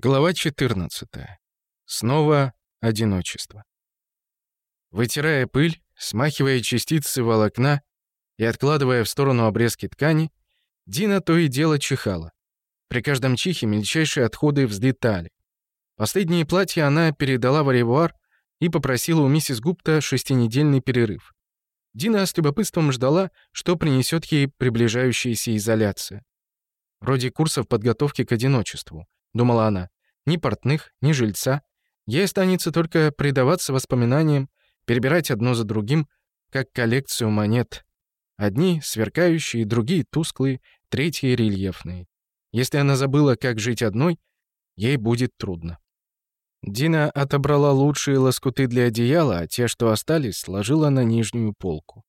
Глава 14. Снова одиночество. Вытирая пыль, смахивая частицы волокна и откладывая в сторону обрезки ткани, Дина то и дело чихала. При каждом чихе мельчайшие отходы взлетали. Последние платья она передала в аревуар и попросила у миссис Гупта шестинедельный перерыв. Дина с любопытством ждала, что принесет ей приближающаяся изоляция. Вроде курсов подготовки к одиночеству —— думала она. «Ни портных, ни жильца. Ей останется только предаваться воспоминаниям, перебирать одно за другим, как коллекцию монет. Одни сверкающие, другие тусклые, третьи рельефные. Если она забыла, как жить одной, ей будет трудно». Дина отобрала лучшие лоскуты для одеяла, а те, что остались, сложила на нижнюю полку.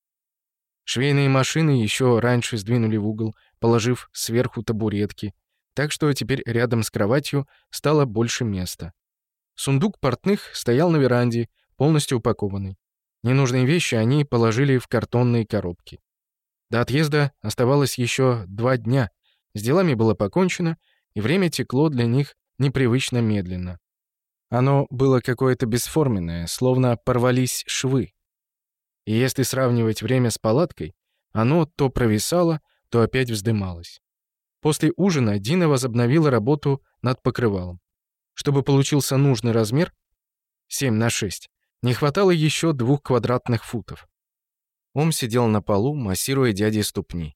Швейные машины еще раньше сдвинули в угол, положив сверху табуретки, так что теперь рядом с кроватью стало больше места. Сундук портных стоял на веранде, полностью упакованный. Ненужные вещи они положили в картонные коробки. До отъезда оставалось еще два дня. С делами было покончено, и время текло для них непривычно медленно. Оно было какое-то бесформенное, словно порвались швы. И если сравнивать время с палаткой, оно то провисало, то опять вздымалось. После ужина Дина возобновила работу над покрывалом. Чтобы получился нужный размер, 7 на 6, не хватало еще двух квадратных футов. Он сидел на полу, массируя дяде ступни.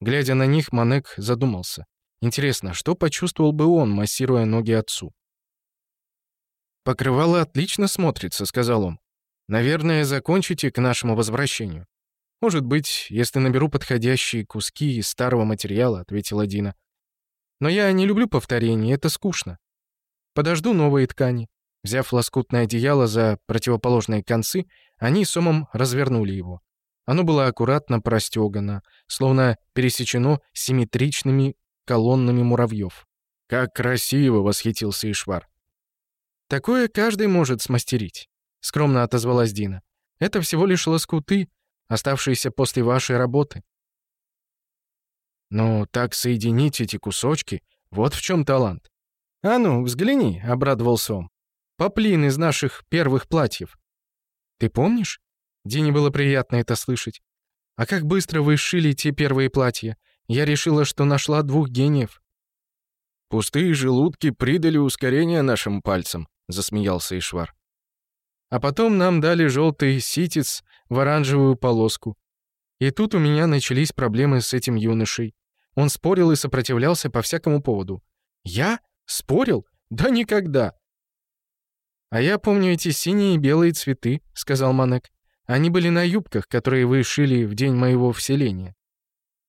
Глядя на них, Манек задумался. Интересно, что почувствовал бы он, массируя ноги отцу? «Покрывало отлично смотрится», — сказал он. «Наверное, закончите к нашему возвращению». «Может быть, если наберу подходящие куски из старого материала», — ответила Дина. «Но я не люблю повторений, это скучно. Подожду новые ткани». Взяв лоскутное одеяло за противоположные концы, они с Сомом развернули его. Оно было аккуратно простёгано, словно пересечено симметричными колоннами муравьев. «Как красиво!» — восхитился Ишвар. «Такое каждый может смастерить», — скромно отозвалась Дина. «Это всего лишь лоскуты оставшиеся после вашей работы. Ну, так соединить эти кусочки, вот в чем талант. А ну, взгляни, обрадовался он. Поплин из наших первых платьев. Ты помнишь? Дине было приятно это слышать. А как быстро вы сшили те первые платья? Я решила, что нашла двух гениев. Пустые желудки придали ускорение нашим пальцам, засмеялся Ишвар. А потом нам дали желтый ситец в оранжевую полоску. И тут у меня начались проблемы с этим юношей. Он спорил и сопротивлялся по всякому поводу. «Я? Спорил? Да никогда!» «А я помню эти синие и белые цветы», — сказал Манек. «Они были на юбках, которые вы шили в день моего вселения».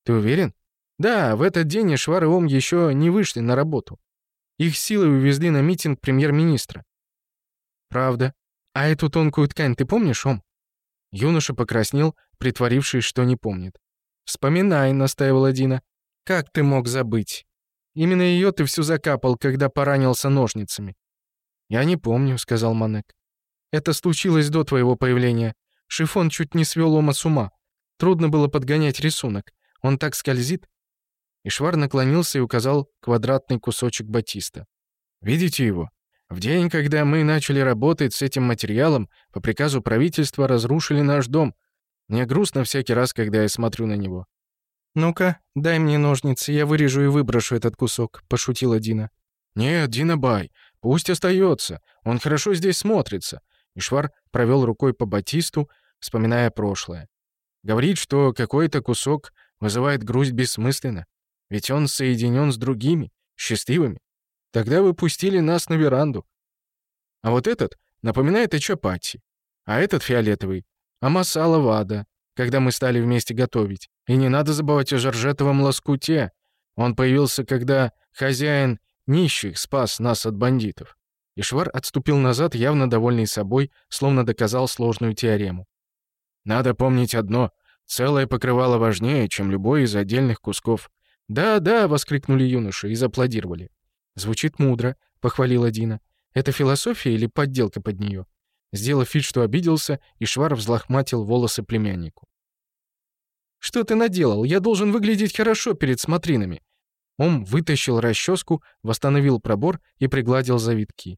«Ты уверен?» «Да, в этот день Ишвар и Ом еще не вышли на работу. Их силой увезли на митинг премьер-министра». «Правда. «А эту тонкую ткань ты помнишь, Ом?» Юноша покраснел, притворившись, что не помнит. «Вспоминай», — настаивала Дина. «Как ты мог забыть? Именно ее ты всю закапал, когда поранился ножницами». «Я не помню», — сказал Манек. «Это случилось до твоего появления. Шифон чуть не свел Ома с ума. Трудно было подгонять рисунок. Он так скользит». Ишвар наклонился и указал квадратный кусочек батиста. «Видите его?» В день, когда мы начали работать с этим материалом, по приказу правительства разрушили наш дом. Мне грустно всякий раз, когда я смотрю на него. «Ну-ка, дай мне ножницы, я вырежу и выброшу этот кусок», — пошутила Дина. «Нет, Дина Бай, пусть остается. Он хорошо здесь смотрится». Ишвар провел рукой по батисту, вспоминая прошлое. Говорит, что какой-то кусок вызывает грусть бессмысленно, ведь он соединен с другими, счастливыми. Тогда вы пустили нас на веранду. А вот этот напоминает о чапати, а этот фиолетовый а — о масала вада, когда мы стали вместе готовить. И не надо забывать о Жоржетовом лоскуте. Он появился, когда хозяин нищих спас нас от бандитов. Ишвар отступил назад, явно довольный собой, словно доказал сложную теорему. «Надо помнить одно. Целое покрывало важнее, чем любой из отдельных кусков». «Да, да!» — воскликнули юноши и зааплодировали. «Звучит мудро», — похвалила Дина. «Это философия или подделка под нее?» Сделав вид, что обиделся, Ишвар взлохматил волосы племяннику. «Что ты наделал? Я должен выглядеть хорошо перед смотринами». Он вытащил расческу, восстановил пробор и пригладил завитки.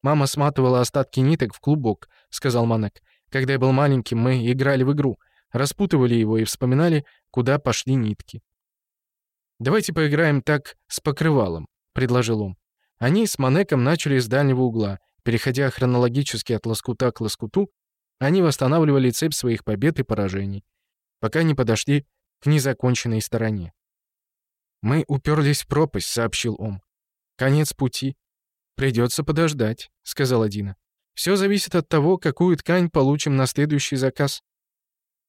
«Мама сматывала остатки ниток в клубок», — сказал Манек. «Когда я был маленьким, мы играли в игру, распутывали его и вспоминали, куда пошли нитки. «Давайте поиграем так с покрывалом», — предложил он. Они с Манеком начали с дальнего угла. Переходя хронологически от лоскута к лоскуту, они восстанавливали цепь своих побед и поражений, пока не подошли к незаконченной стороне. «Мы уперлись в пропасть», — сообщил он. «Конец пути». «Придется подождать», — сказала Дина. «Все зависит от того, какую ткань получим на следующий заказ».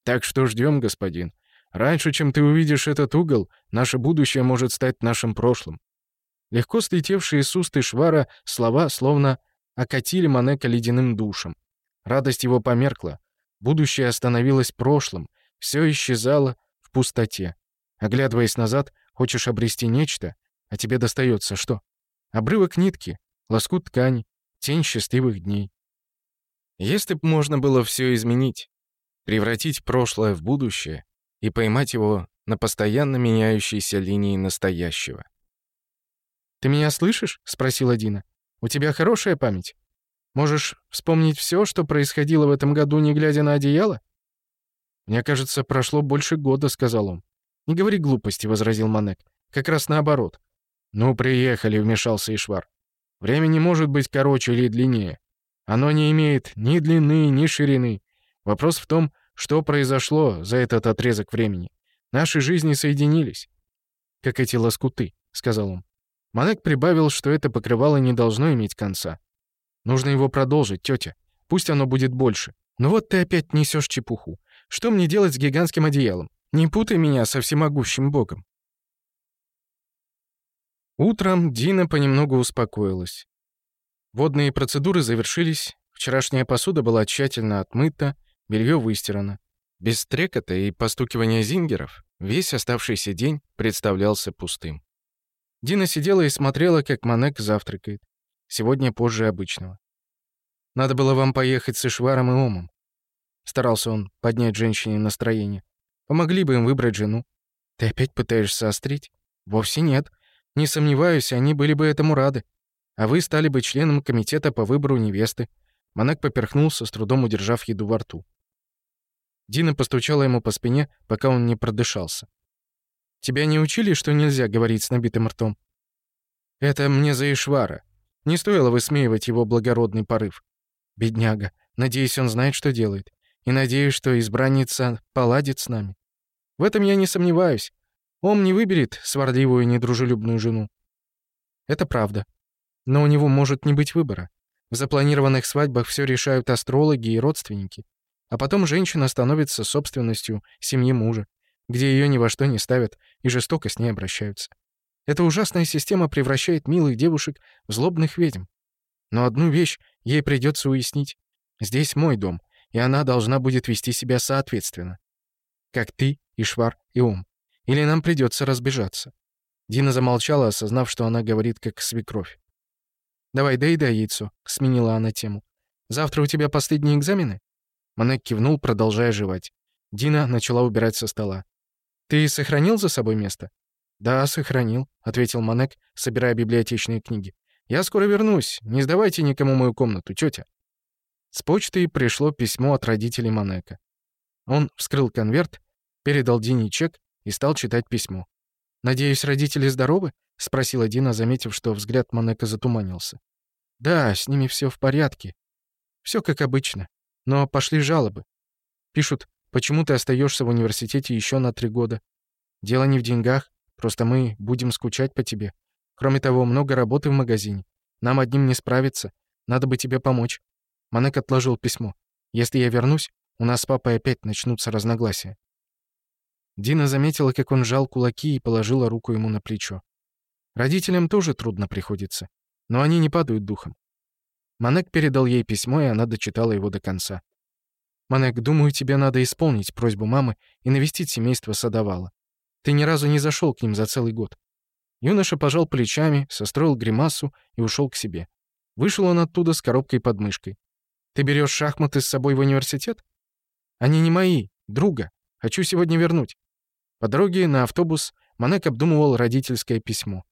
«Так что ждем, господин», Раньше, чем ты увидишь этот угол, наше будущее может стать нашим прошлым». Легко слетевшие с уст Ишвара слова словно окатили Манека ледяным душем. Радость его померкла. Будущее остановилось прошлым, все исчезало в пустоте. Оглядываясь назад, хочешь обрести нечто, а тебе достается что? Обрывок нитки, лоскут ткани, тень счастливых дней. Если б можно было все изменить, превратить прошлое в будущее, и поймать его на постоянно меняющейся линии настоящего. «Ты меня слышишь?» — спросила Дина. «У тебя хорошая память. Можешь вспомнить все, что происходило в этом году, не глядя на одеяло?» «Мне кажется, прошло больше года», — сказал он. «Не говори глупости», — возразил Манек. «Как раз наоборот». «Ну, приехали», — вмешался Ишвар. «Время не может быть короче или длиннее. Оно не имеет ни длины, ни ширины. Вопрос в том, что произошло за этот отрезок времени? Наши жизни соединились. Как эти лоскуты, сказал он. Манек прибавил, что это покрывало не должно иметь конца. Нужно его продолжить, тетя. Пусть оно будет больше. Но вот ты опять несешь чепуху. Что мне делать с гигантским одеялом? Не путай меня со всемогущим богом. Утром Дина понемногу успокоилась. Водные процедуры завершились, вчерашняя посуда была тщательно отмыта, белье выстирано. Без трекота и постукивания зингеров весь оставшийся день представлялся пустым. Дина сидела и смотрела, как Манек завтракает. Сегодня позже обычного. «Надо было вам поехать с Ишваром и Омом», — старался он поднять женщине настроение. «Помогли бы им выбрать жену». «Ты опять пытаешься острить?» «Вовсе нет. Не сомневаюсь, они были бы этому рады. А вы стали бы членом комитета по выбору невесты». Манек поперхнулся, с трудом удержав еду во рту. Дина постучала ему по спине, пока он не продышался. «Тебя не учили, что нельзя говорить с набитым ртом?» «Это мне за Ишвара. Не стоило высмеивать его благородный порыв. Бедняга. Надеюсь, он знает, что делает. И надеюсь, что избранница поладит с нами. В этом я не сомневаюсь. Он не выберет сварливую и недружелюбную жену. Это правда. Но у него может не быть выбора. В запланированных свадьбах все решают астрологи и родственники. А потом женщина становится собственностью семьи мужа, где ее ни во что не ставят и жестоко с ней обращаются. Эта ужасная система превращает милых девушек в злобных ведьм. Но одну вещь ей придется уяснить. Здесь мой дом, и она должна будет вести себя соответственно. Как ты, Ишвар и Ум. Или нам придется разбежаться. Дина замолчала, осознав, что она говорит как свекровь. «Давай, доедай яйцо», — сменила она тему. «Завтра у тебя последние экзамены?» Манек кивнул, продолжая жевать. Дина начала убирать со стола. «Ты сохранил за собой место?» «Да, сохранил», — ответил Манек, собирая библиотечные книги. «Я скоро вернусь. Не сдавайте никому мою комнату, тетя». С почты пришло письмо от родителей Манека. Он вскрыл конверт, передал Дине чек и стал читать письмо. «Надеюсь, родители здоровы?» — спросила Дина, заметив, что взгляд Манека затуманился. «Да, с ними все в порядке. Все как обычно. Но пошли жалобы. Пишут, почему ты остаешься в университете еще на три года. Дело не в деньгах, просто мы будем скучать по тебе. Кроме того, много работы в магазине. Нам одним не справиться. Надо бы тебе помочь. Манек отложил письмо. Если я вернусь, у нас с папой опять начнутся разногласия. Дина заметила, как он жал кулаки и положила руку ему на плечо. Родителям тоже трудно приходится, но они не падают духом. Манек передал ей письмо, и она дочитала его до конца. «Манек, думаю, тебе надо исполнить просьбу мамы и навестить семейство Садовала. Ты ни разу не зашел к ним за целый год». Юноша пожал плечами, состроил гримасу и ушел к себе. Вышел он оттуда с коробкой под мышкой. «Ты берешь шахматы с собой в университет?» «Они не мои, друга. Хочу сегодня вернуть». По дороге на автобус Манек обдумывал родительское письмо.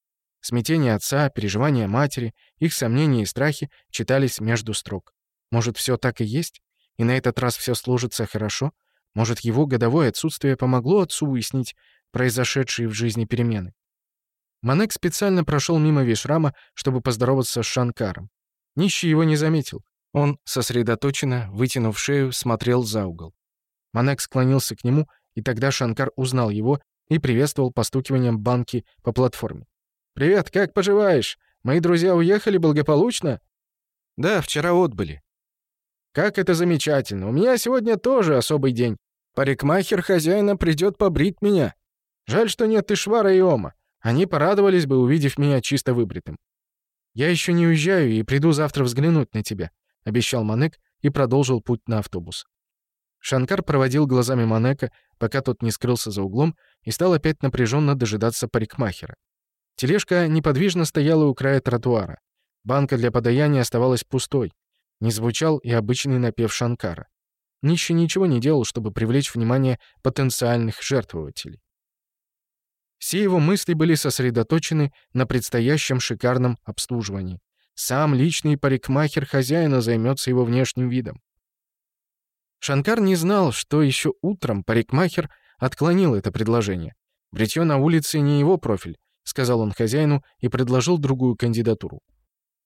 Смятение отца, переживания матери, их сомнения и страхи читались между строк. Может, все так и есть? И на этот раз все сложится хорошо? Может, его годовое отсутствие помогло отцу выяснить произошедшие в жизни перемены? Манек специально прошел мимо Вишрама, чтобы поздороваться с Шанкаром. Нищий его не заметил. Он, сосредоточенно, вытянув шею, смотрел за угол. Манек склонился к нему, и тогда Шанкар узнал его и приветствовал постукиванием банки по платформе. «Привет, как поживаешь? Мои друзья уехали благополучно?» «Да, вчера отбыли». «Как это замечательно! У меня сегодня тоже особый день. Парикмахер хозяина придет побрить меня. Жаль, что нет и Швара и Ома. Они порадовались бы, увидев меня чисто выбритым». «Я еще не уезжаю и приду завтра взглянуть на тебя», — обещал Манек и продолжил путь на автобус. Шанкар проводил глазами Манека, пока тот не скрылся за углом, и стал опять напряженно дожидаться парикмахера. Тележка неподвижно стояла у края тротуара. Банка для подаяния оставалась пустой. Не звучал и обычный напев Шанкара. Нищий ничего не делал, чтобы привлечь внимание потенциальных жертвователей. Все его мысли были сосредоточены на предстоящем шикарном обслуживании. Сам личный парикмахер хозяина займется его внешним видом. Шанкар не знал, что еще утром парикмахер отклонил это предложение. Бритье на улице не его профиль, — сказал он хозяину и предложил другую кандидатуру.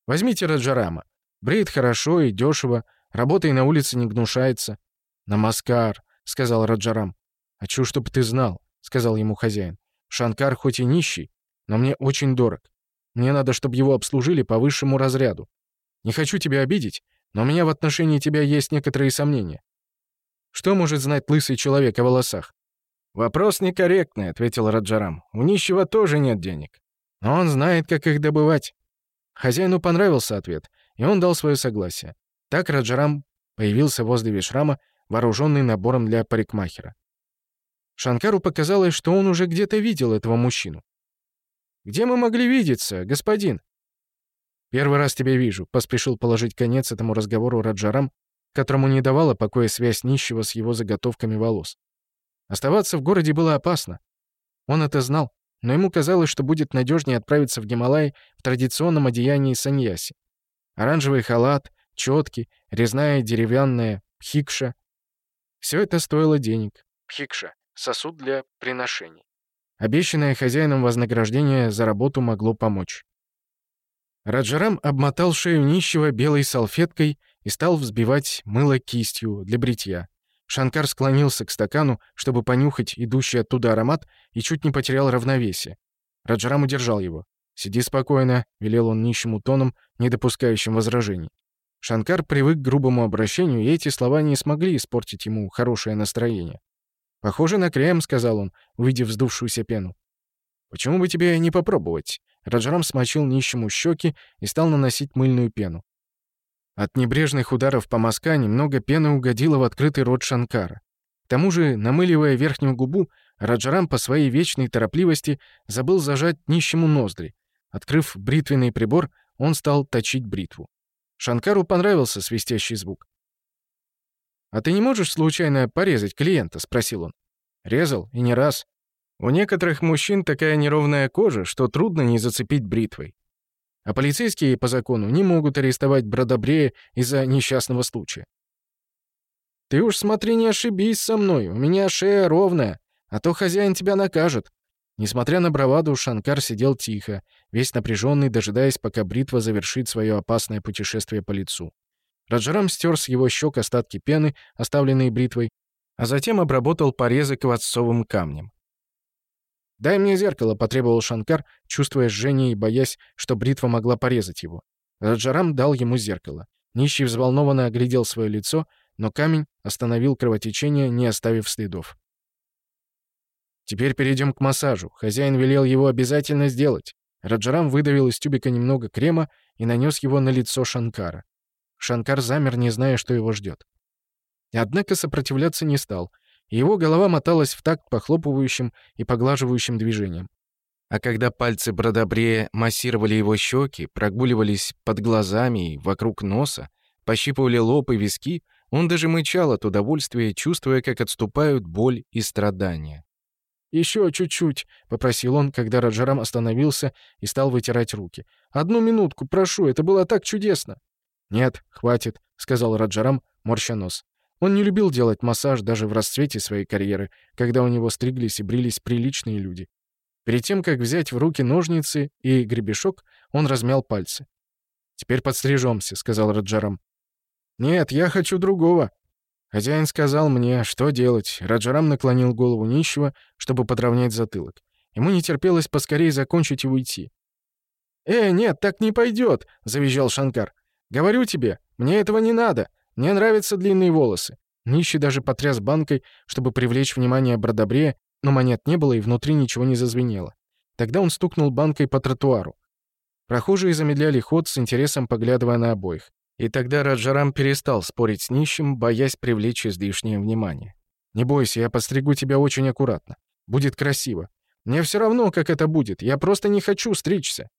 «Возьмите Раджарама. Бреет хорошо и дешево, работой на улице не гнушается». «Намаскар», — сказал Раджарам. «А чё, чтоб ты знал», — сказал ему хозяин. «Шанкар хоть и нищий, но мне очень дорог. Мне надо, чтобы его обслужили по высшему разряду. Не хочу тебя обидеть, но у меня в отношении тебя есть некоторые сомнения. Что может знать лысый человек о волосах? «Вопрос некорректный», — ответил Раджарам. «У нищего тоже нет денег. Но он знает, как их добывать». Хозяину понравился ответ, и он дал свое согласие. Так Раджарам появился возле Вишрама, вооруженный набором для парикмахера. Шанкару показалось, что он уже где-то видел этого мужчину. «Где мы могли видеться, господин?» «Первый раз тебя вижу», — поспешил положить конец этому разговору Раджарам, которому не давала покоя связь нищего с его заготовками волос. Оставаться в городе было опасно. Он это знал, но ему казалось, что будет надежнее отправиться в Гималай в традиционном одеянии саньяси. Оранжевый халат, четки, резная деревянная пхикша. Всё это стоило денег. Пхикша — сосуд для приношений. Обещанное хозяином вознаграждение за работу могло помочь. Раджарам обмотал шею нищего белой салфеткой и стал взбивать мыло кистью для бритья. Шанкар склонился к стакану, чтобы понюхать идущий оттуда аромат, и чуть не потерял равновесие. Раджарам удержал его. «Сиди спокойно», — велел он нищему тоном, не допускающим возражений. Шанкар привык к грубому обращению, и эти слова не смогли испортить ему хорошее настроение. «Похоже на крем», — сказал он, увидев вздувшуюся пену. «Почему бы тебе не попробовать?» Раджарам смочил нищему щеки и стал наносить мыльную пену. От небрежных ударов по мазка немного пены угодило в открытый рот Шанкара. К тому же, намыливая верхнюю губу, Раджарам по своей вечной торопливости забыл зажать нищему ноздри. Открыв бритвенный прибор, он стал точить бритву. Шанкару понравился свистящий звук. «А ты не можешь случайно порезать клиента?» — спросил он. «Резал, и не раз. У некоторых мужчин такая неровная кожа, что трудно не зацепить бритвой. А полицейские по закону не могут арестовать Бродобрея из-за несчастного случая. «Ты уж смотри, не ошибись со мной, у меня шея ровная, а то хозяин тебя накажет». Несмотря на браваду, Шанкар сидел тихо, весь напряженный, дожидаясь, пока бритва завершит свое опасное путешествие по лицу. Раджарам стер с его щек остатки пены, оставленные бритвой, а затем обработал порезы квадцовым камнем. «Дай мне зеркало», — потребовал Шанкар, чувствуя жжение и боясь, что бритва могла порезать его. Раджарам дал ему зеркало. Нищий взволнованно оглядел свое лицо, но камень остановил кровотечение, не оставив следов. «Теперь перейдем к массажу. Хозяин велел его обязательно сделать». Раджарам выдавил из тюбика немного крема и нанес его на лицо Шанкара. Шанкар замер, не зная, что его ждет. Однако сопротивляться не стал — его голова моталась в такт похлопывающим и поглаживающим движением. А когда пальцы бродобрея массировали его щеки, прогуливались под глазами и вокруг носа, пощипывали лоб и виски, он даже мычал от удовольствия, чувствуя, как отступают боль и страдания. «Еще чуть-чуть», — попросил он, когда Раджарам остановился и стал вытирать руки. «Одну минутку, прошу, это было так чудесно!» «Нет, хватит», — сказал Раджарам, морща нос. Он не любил делать массаж даже в расцвете своей карьеры, когда у него стриглись и брились приличные люди. Перед тем, как взять в руки ножницы и гребешок, он размял пальцы. «Теперь подстрижемся», — сказал Раджарам. «Нет, я хочу другого». Хозяин сказал мне, что делать. Раджарам наклонил голову нищего, чтобы подровнять затылок. Ему не терпелось поскорее закончить и уйти. «Э, нет, так не пойдет», — завизжал Шанкар. «Говорю тебе, мне этого не надо. Мне нравятся длинные волосы. Нищий даже потряс банкой, чтобы привлечь внимание Бродобрея, но монет не было и внутри ничего не зазвенело. Тогда он стукнул банкой по тротуару. Прохожие замедляли ход с интересом, поглядывая на обоих. И тогда Раджарам перестал спорить с нищим, боясь привлечь излишнее внимание. «Не бойся, я подстригу тебя очень аккуратно. Будет красиво. Мне все равно, как это будет. Я просто не хочу стричься».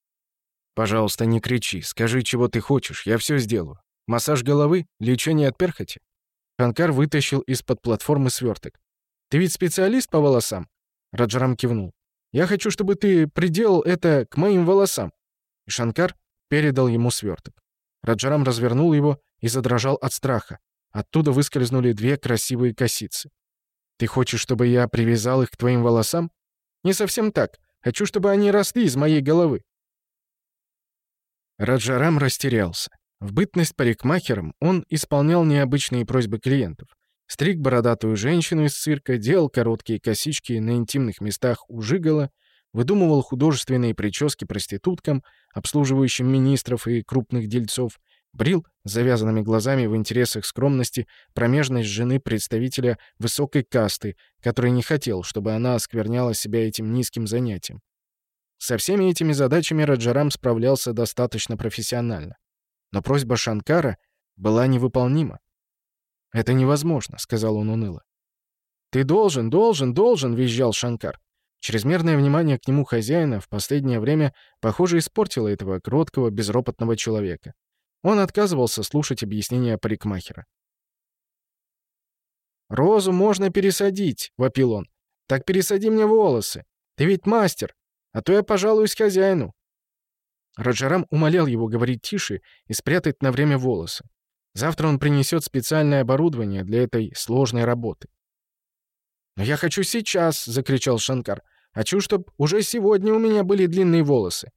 «Пожалуйста, не кричи. Скажи, чего ты хочешь. Я все сделаю». Массаж головы? Лечение от перхоти?» Шанкар вытащил из-под платформы сверток. «Ты ведь специалист по волосам?» Раджарам кивнул. «Я хочу, чтобы ты приделал это к моим волосам». И Шанкар передал ему сверток. Раджарам развернул его и задрожал от страха. Оттуда выскользнули две красивые косицы. «Ты хочешь, чтобы я привязал их к твоим волосам?» «Не совсем так. Хочу, чтобы они росли из моей головы». Раджарам растерялся. В бытность парикмахером он исполнял необычные просьбы клиентов. Стриг бородатую женщину из цирка, делал короткие косички на интимных местах у жигала, выдумывал художественные прически проституткам, обслуживающим министров и крупных дельцов, брил завязанными глазами в интересах скромности промежность жены представителя высокой касты, который не хотел, чтобы она оскверняла себя этим низким занятием. Со всеми этими задачами Раджарам справлялся достаточно профессионально но просьба Шанкара была невыполнима. «Это невозможно», — сказал он уныло. «Ты должен, должен, должен!» — визжал Шанкар. Чрезмерное внимание к нему хозяина в последнее время, похоже, испортило этого кроткого, безропотного человека. Он отказывался слушать объяснения парикмахера. «Розу можно пересадить», — вопил он. «Так пересади мне волосы. Ты ведь мастер, а то я пожалуюсь хозяину. Раджарам умолял его говорить тише и спрятать на время волосы. Завтра он принесет специальное оборудование для этой сложной работы. «Но я хочу сейчас!» — закричал Шанкар. «Хочу, чтобы уже сегодня у меня были длинные волосы».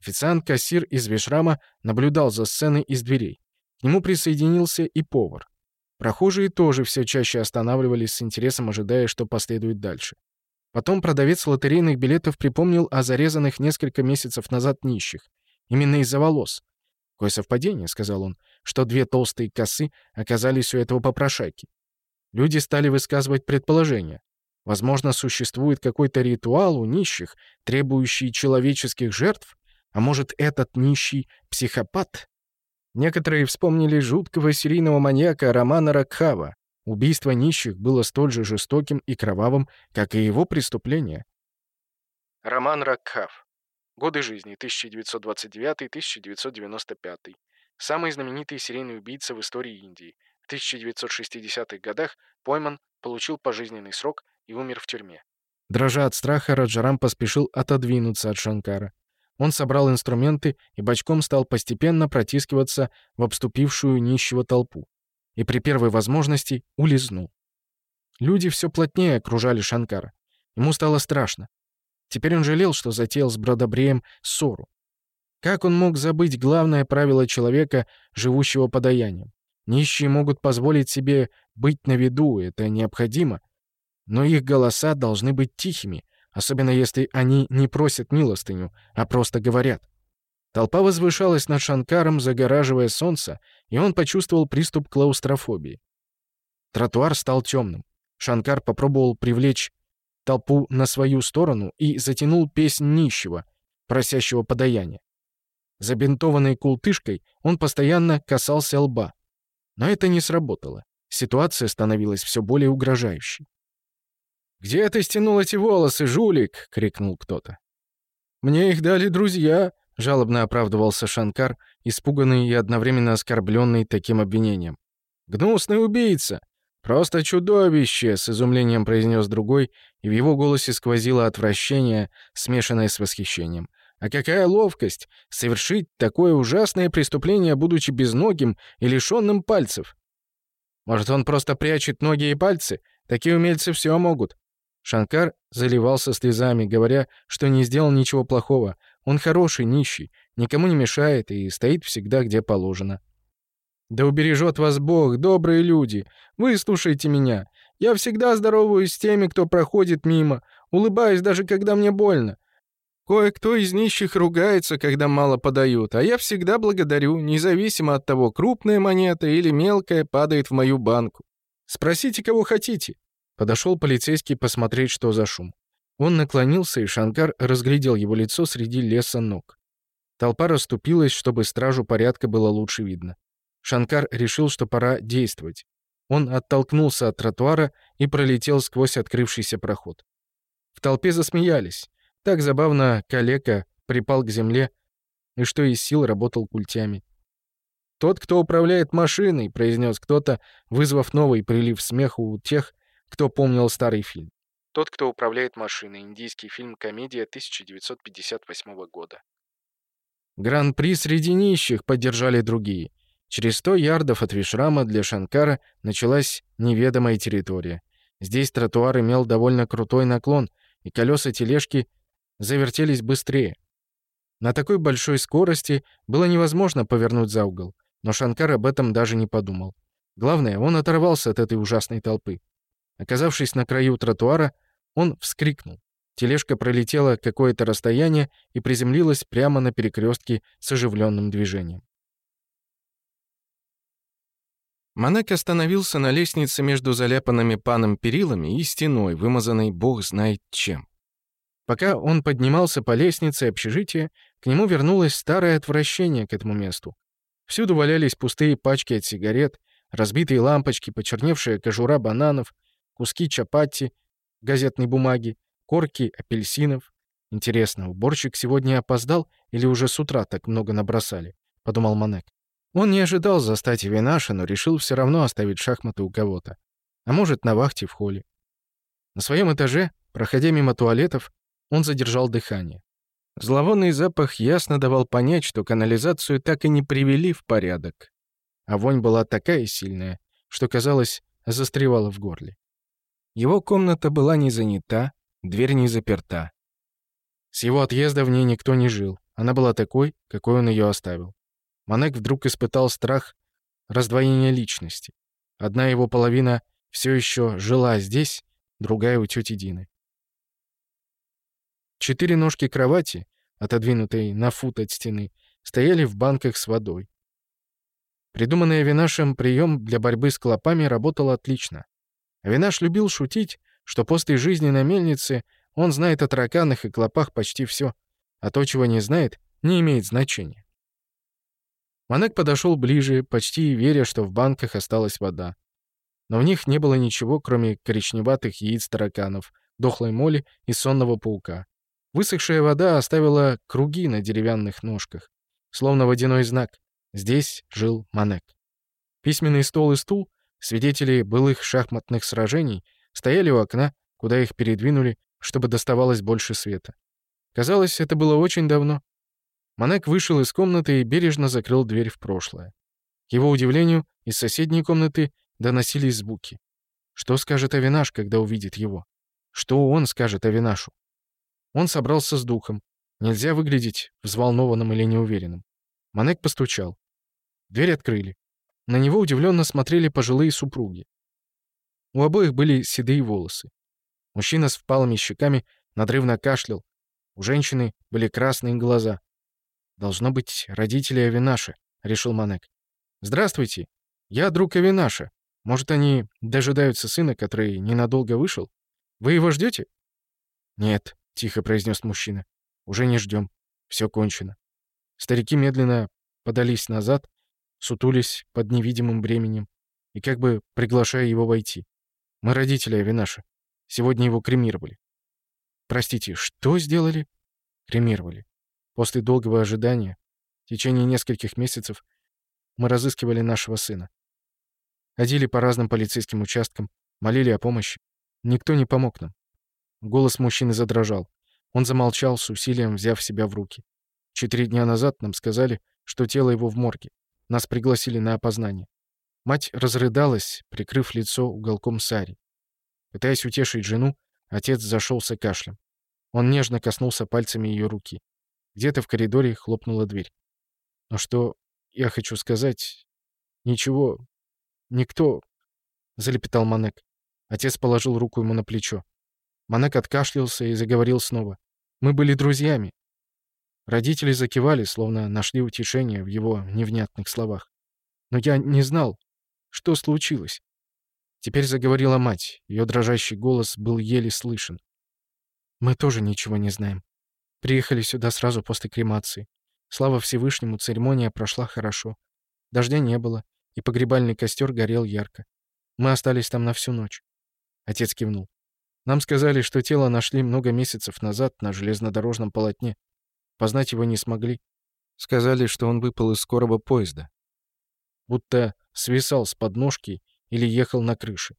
Официант-кассир из Вишрама наблюдал за сценой из дверей. К нему присоединился и повар. Прохожие тоже все чаще останавливались с интересом, ожидая, что последует дальше. Потом продавец лотерейных билетов припомнил о зарезанных несколько месяцев назад нищих. Именно из-за волос. «Какое совпадение», — сказал он, — «что две толстые косы оказались у этого попрошайки». Люди стали высказывать предположения. Возможно, существует какой-то ритуал у нищих, требующий человеческих жертв? А может, этот нищий — психопат? Некоторые вспомнили жуткого серийного маньяка Романа Ракхава, Убийство нищих было столь же жестоким и кровавым, как и его преступление. Роман Ракхав. Годы жизни 1929-1995. Самый знаменитый серийный убийца в истории Индии. В 1960-х годах пойман, получил пожизненный срок и умер в тюрьме. Дрожа от страха, Раджарам поспешил отодвинуться от Шанкара. Он собрал инструменты и бочком стал постепенно протискиваться в обступившую нищего толпу и при первой возможности улизнул. Люди все плотнее окружали Шанкара. Ему стало страшно. Теперь он жалел, что затеял с Бродобреем ссору. Как он мог забыть главное правило человека, живущего подаянием? Нищие могут позволить себе быть на виду, это необходимо. Но их голоса должны быть тихими, особенно если они не просят милостыню, а просто говорят. Толпа возвышалась над Шанкаром, загораживая солнце, и он почувствовал приступ клаустрофобии. Тротуар стал темным. Шанкар попробовал привлечь толпу на свою сторону и затянул песнь нищего, просящего подаяния. Забинтованной култышкой он постоянно касался лба. Но это не сработало. Ситуация становилась все более угрожающей. «Где ты стянул эти волосы, жулик?» — крикнул кто-то. «Мне их дали друзья», — жалобно оправдывался Шанкар, испуганный и одновременно оскорбленный таким обвинением. «Гнусный убийца! Просто чудовище!» — с изумлением произнес другой, и в его голосе сквозило отвращение, смешанное с восхищением. «А какая ловкость! Совершить такое ужасное преступление, будучи безногим и лишенным пальцев!» «Может, он просто прячет ноги и пальцы? Такие умельцы все могут!» Шанкар заливался слезами, говоря, что не сделал ничего плохого. Он хороший, нищий, никому не мешает и стоит всегда где положено. «Да убережет вас Бог, добрые люди! Выслушайте меня! Я всегда здороваюсь с теми, кто проходит мимо, улыбаюсь даже, когда мне больно. Кое-кто из нищих ругается, когда мало подают, а я всегда благодарю, независимо от того, крупная монета или мелкая падает в мою банку. Спросите, кого хотите». Подошел полицейский посмотреть, что за шум. Он наклонился, и Шанкар разглядел его лицо среди леса ног. Толпа расступилась, чтобы стражу порядка было лучше видно. Шанкар решил, что пора действовать. Он оттолкнулся от тротуара и пролетел сквозь открывшийся проход. В толпе засмеялись. Так забавно калека припал к земле и что из сил работал культями. «Тот, кто управляет машиной», — произнес кто-то, вызвав новый прилив смеха у тех, кто помнил старый фильм. «Тот, кто управляет машиной» — индийский фильм-комедия 1958 года. «Гран-при среди нищих», — поддержали другие. Через сто ярдов от Вишрама для Шанкара началась неведомая территория. Здесь тротуар имел довольно крутой наклон, и колеса тележки завертелись быстрее. На такой большой скорости было невозможно повернуть за угол, но Шанкар об этом даже не подумал. Главное, он оторвался от этой ужасной толпы. Оказавшись на краю тротуара, он вскрикнул. Тележка пролетела какое-то расстояние и приземлилась прямо на перекрестке с оживленным движением. Монак остановился на лестнице между заляпанными паном перилами и стеной, вымазанной бог знает чем. Пока он поднимался по лестнице общежития, к нему вернулось старое отвращение к этому месту. Всюду валялись пустые пачки от сигарет, разбитые лампочки, почерневшая кожура бананов, куски чапати, газетной бумаги, корки апельсинов. «Интересно, уборщик сегодня опоздал или уже с утра так много набросали?» — подумал Манек. Он не ожидал застать Винаша, но решил все равно оставить шахматы у кого-то. А может, на вахте в холле. На своем этаже, проходя мимо туалетов, он задержал дыхание. Зловонный запах ясно давал понять, что канализацию так и не привели в порядок. А вонь была такая сильная, что, казалось, застревала в горле. Его комната была не занята, Дверь не заперта. С его отъезда в ней никто не жил. Она была такой, какой он ее оставил. Манек вдруг испытал страх раздвоения личности. Одна его половина все еще жила здесь, другая у тети Дины. Четыре ножки кровати, отодвинутые на фут от стены, стояли в банках с водой. Придуманный Винашем прием для борьбы с клопами работал отлично. Винаш любил шутить, что после жизни на мельнице он знает о тараканах и клопах почти все, а то, чего не знает, не имеет значения. Манек подошел ближе, почти веря, что в банках осталась вода. Но в них не было ничего, кроме коричневатых яиц тараканов, дохлой моли и сонного паука. Высохшая вода оставила круги на деревянных ножках, словно водяной знак. Здесь жил Манек. Письменный стол и стул — свидетели былых шахматных сражений — стояли у окна, куда их передвинули, чтобы доставалось больше света. Казалось, это было очень давно. Манек вышел из комнаты и бережно закрыл дверь в прошлое. К его удивлению, из соседней комнаты доносились звуки. Что скажет Авинаш, когда увидит его? Что он скажет Авинашу? Он собрался с духом. Нельзя выглядеть взволнованным или неуверенным. Манек постучал. Дверь открыли. На него удивленно смотрели пожилые супруги. У обоих были седые волосы. Мужчина с впалыми щеками надрывно кашлял. У женщины были красные глаза. «Должно быть, родители Авинаша», — решил Манек. «Здравствуйте. Я друг Авинаша. Может, они дожидаются сына, который ненадолго вышел? Вы его ждете?» «Нет», — тихо произнес мужчина. «Уже не ждем. Все кончено». Старики медленно подались назад, сутулись под невидимым бременем и как бы приглашая его войти. Мы родители Авинаши. Сегодня его кремировали. Простите, что сделали? Кремировали. После долгого ожидания, в течение нескольких месяцев, мы разыскивали нашего сына. Ходили по разным полицейским участкам, молили о помощи. Никто не помог нам. Голос мужчины задрожал. Он замолчал, с усилием взяв себя в руки. Четыре дня назад нам сказали, что тело его в морге. Нас пригласили на опознание. Мать разрыдалась, прикрыв лицо уголком сари. Пытаясь утешить жену, отец зашелся кашлем. Он нежно коснулся пальцами ее руки. Где-то в коридоре хлопнула дверь. Но что я хочу сказать? Ничего. Никто. Залепетал Манек. Отец положил руку ему на плечо. Манек откашлялся и заговорил снова. Мы были друзьями. Родители закивали, словно нашли утешение в его невнятных словах. Но я не знал. Что случилось?» Теперь заговорила мать. Ее дрожащий голос был еле слышен. «Мы тоже ничего не знаем. Приехали сюда сразу после кремации. Слава Всевышнему, церемония прошла хорошо. Дождя не было, и погребальный костер горел ярко. Мы остались там на всю ночь». Отец кивнул. «Нам сказали, что тело нашли много месяцев назад на железнодорожном полотне. Познать его не смогли. Сказали, что он выпал из скорого поезда. Будто свисал с подножки или ехал на крыше.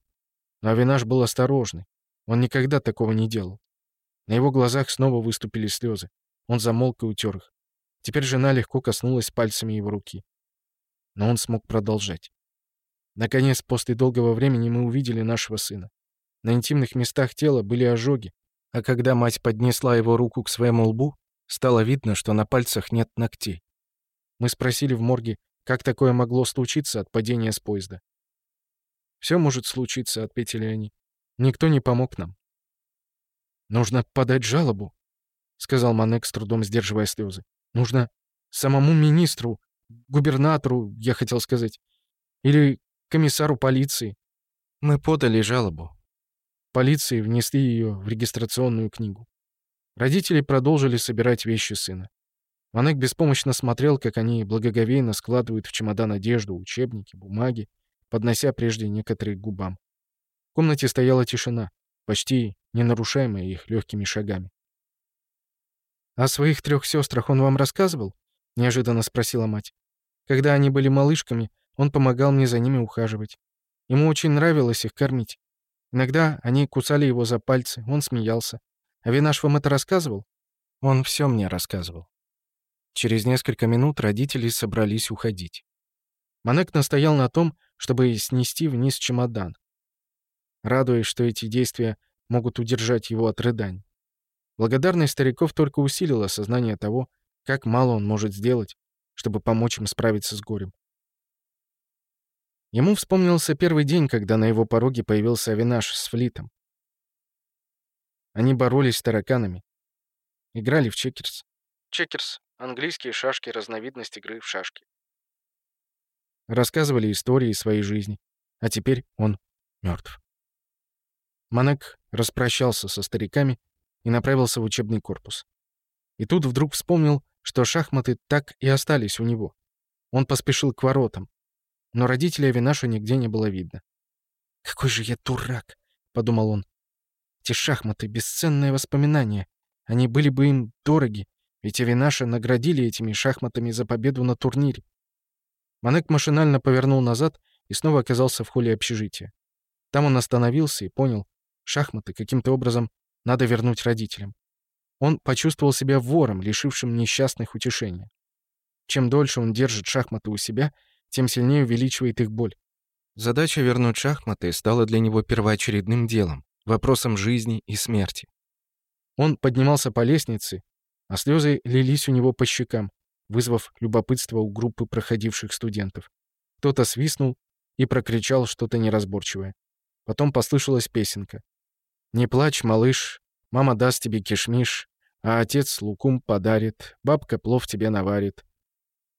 Но Авинаш был осторожный. Он никогда такого не делал. На его глазах снова выступили слезы. Он замолк и утер их. Теперь жена легко коснулась пальцами его руки. Но он смог продолжать. Наконец, после долгого времени мы увидели нашего сына. На интимных местах тела были ожоги, а когда мать поднесла его руку к своему лбу, стало видно, что на пальцах нет ногтей. Мы спросили в морге, как такое могло случиться от падения с поезда? «Все может случиться», — ответили они. «Никто не помог нам». «Нужно подать жалобу», — сказал Манек, с трудом сдерживая слезы. «Нужно самому министру, губернатору, я хотел сказать, или комиссару полиции». Мы подали жалобу. Полиции внесли ее в регистрационную книгу. Родители продолжили собирать вещи сына. Манек беспомощно смотрел, как они благоговейно складывают в чемодан одежду, учебники, бумаги, поднося прежде некоторые к губам. В комнате стояла тишина, почти не нарушаемая их легкими шагами. «О своих трех сестрах он вам рассказывал?» — неожиданно спросила мать. «Когда они были малышками, он помогал мне за ними ухаживать. Ему очень нравилось их кормить. Иногда они кусали его за пальцы, он смеялся. А Винаш вам это рассказывал?» «Он все мне рассказывал. Через несколько минут родители собрались уходить. Манек настоял на том, чтобы снести вниз чемодан, радуясь, что эти действия могут удержать его от рыданий. Благодарность стариков только усилила сознание того, как мало он может сделать, чтобы помочь им справиться с горем. Ему вспомнился первый день, когда на его пороге появился Авинаш с флитом. Они боролись с тараканами, играли в чекерс. Чекерс — английские шашки, разновидность игры в шашки. Рассказывали истории своей жизни, а теперь он мертв. Манек распрощался со стариками и направился в учебный корпус. И тут вдруг вспомнил, что шахматы так и остались у него. Он поспешил к воротам, но родителей Авинаша нигде не было видно. «Какой же я дурак!» — подумал он. «Эти шахматы — бесценное воспоминание. Они были бы им дороги, ведь Авинаши наградили этими шахматами за победу на турнире. Манек машинально повернул назад и снова оказался в холле общежития. Там он остановился и понял, шахматы каким-то образом надо вернуть родителям. Он почувствовал себя вором, лишившим несчастных утешения. Чем дольше он держит шахматы у себя, тем сильнее увеличивает их боль. Задача вернуть шахматы стала для него первоочередным делом, вопросом жизни и смерти. Он поднимался по лестнице а слезы лились у него по щекам, вызвав любопытство у группы проходивших студентов. Кто-то свистнул и прокричал что-то неразборчивое. Потом послышалась песенка. «Не плачь, малыш, мама даст тебе кишмиш, а отец лукум подарит, бабка плов тебе наварит».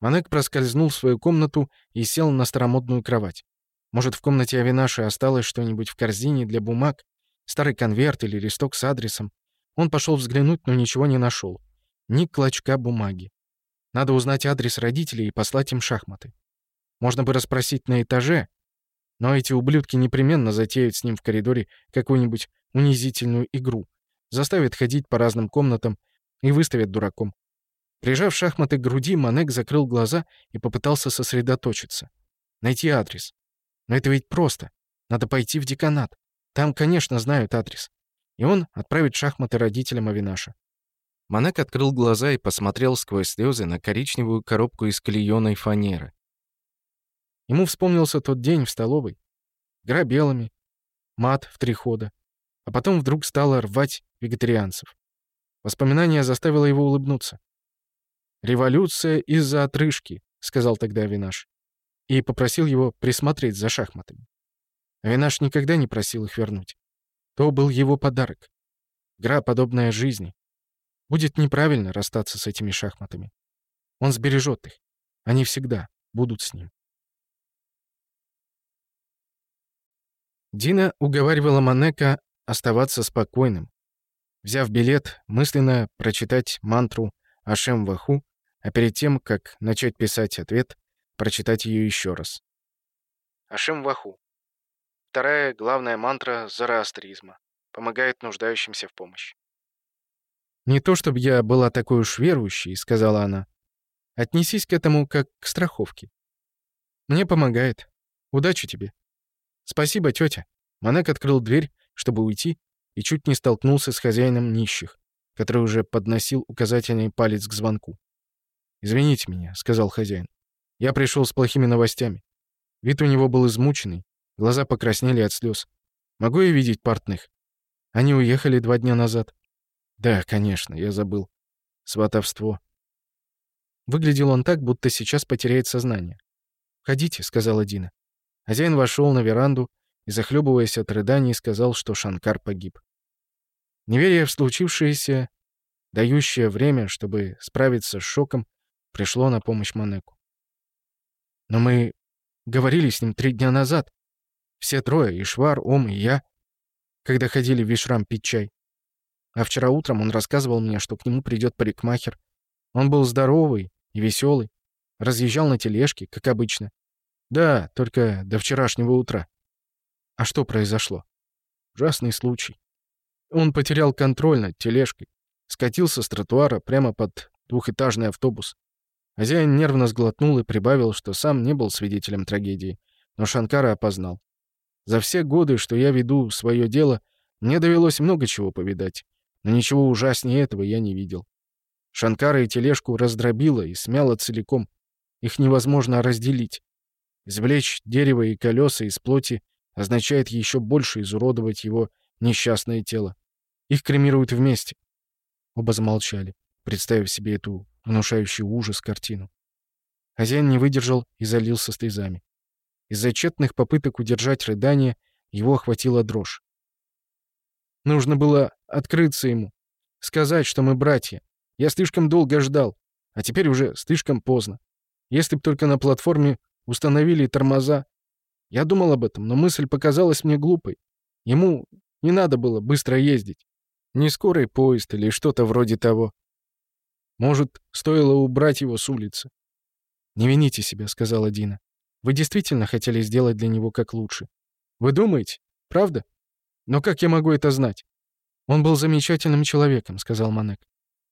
Манек проскользнул в свою комнату и сел на старомодную кровать. Может, в комнате Авинаши осталось что-нибудь в корзине для бумаг, старый конверт или листок с адресом. Он пошел взглянуть, но ничего не нашел ни клочка бумаги. Надо узнать адрес родителей и послать им шахматы. Можно бы расспросить на этаже, но эти ублюдки непременно затеют с ним в коридоре какую-нибудь унизительную игру, заставят ходить по разным комнатам и выставят дураком. Прижав шахматы к груди, Манек закрыл глаза и попытался сосредоточиться. Найти адрес. Но это ведь просто. Надо пойти в деканат. Там, конечно, знают адрес. И он отправит шахматы родителям Авинаша. Монак открыл глаза и посмотрел сквозь слезы на коричневую коробку из клееной фанеры. Ему вспомнился тот день в столовой. Грабелами, мат в три хода. А потом вдруг стало рвать вегетарианцев. Воспоминание заставило его улыбнуться. «Революция из-за отрыжки», — сказал тогда Винаш. И попросил его присмотреть за шахматами. Винаш никогда не просил их вернуть. То был его подарок. Игра, подобная жизни. Будет неправильно расстаться с этими шахматами. Он сбережет их. Они всегда будут с ним. Дина уговаривала Манека оставаться спокойным. Взяв билет, мысленно прочитать мантру «Ашем Ваху», а перед тем, как начать писать ответ, прочитать ее еще раз. «Ашем Ваху» — вторая главная мантра зороастризма, помогает нуждающимся в помощи. «Не то чтобы я была такой уж верующей», — сказала она. «Отнесись к этому как к страховке. Мне помогает. Удачи тебе». «Спасибо, тетя». Монек открыл дверь, чтобы уйти, и чуть не столкнулся с хозяином нищих, который уже подносил указательный палец к звонку. «Извините меня», — сказал хозяин. «Я пришел с плохими новостями. Вид у него был измученный, глаза покраснели от слез. Могу я видеть портных?» Они уехали два дня назад. Да, конечно, я забыл. Сватовство. Выглядел он так, будто сейчас потеряет сознание. «Входите», — сказала Дина. Хозяин вошел на веранду и, захлебываясь от рыданий, сказал, что Шанкар погиб. Неверие в случившееся, дающее время, чтобы справиться с шоком, пришло на помощь Манеку. «Но мы говорили с ним три дня назад. Все трое, и Швар, Ом и я, когда ходили в Вишрам пить чай. А вчера утром он рассказывал мне, что к нему придет парикмахер. Он был здоровый и веселый. Разъезжал на тележке, как обычно. Да, только до вчерашнего утра. А что произошло? Ужасный случай. Он потерял контроль над тележкой. Скатился с тротуара прямо под двухэтажный автобус. Хозяин нервно сглотнул и прибавил, что сам не был свидетелем трагедии. Но Шанкара опознал. За все годы, что я веду свое дело, мне довелось много чего повидать. Но ничего ужаснее этого я не видел. Шанкара и тележку раздробила и смяла целиком. Их невозможно разделить. Извлечь дерево и колеса из плоти означает еще больше изуродовать его несчастное тело. Их кремируют вместе. Оба замолчали, представив себе эту внушающую ужас картину. Хозяин не выдержал и залился слезами. Из-за тщетных попыток удержать рыдание его охватила дрожь. Нужно было открыться ему, сказать, что мы братья. Я слишком долго ждал, а теперь уже слишком поздно. Если б только на платформе установили тормоза. Я думал об этом, но мысль показалась мне глупой. Ему не надо было быстро ездить. Не скорый поезд или что-то вроде того. Может, стоило убрать его с улицы. «Не вините себя», — сказала Дина. «Вы действительно хотели сделать для него как лучше. Вы думаете? Правда?» Но как я могу это знать? Он был замечательным человеком, сказал Манек.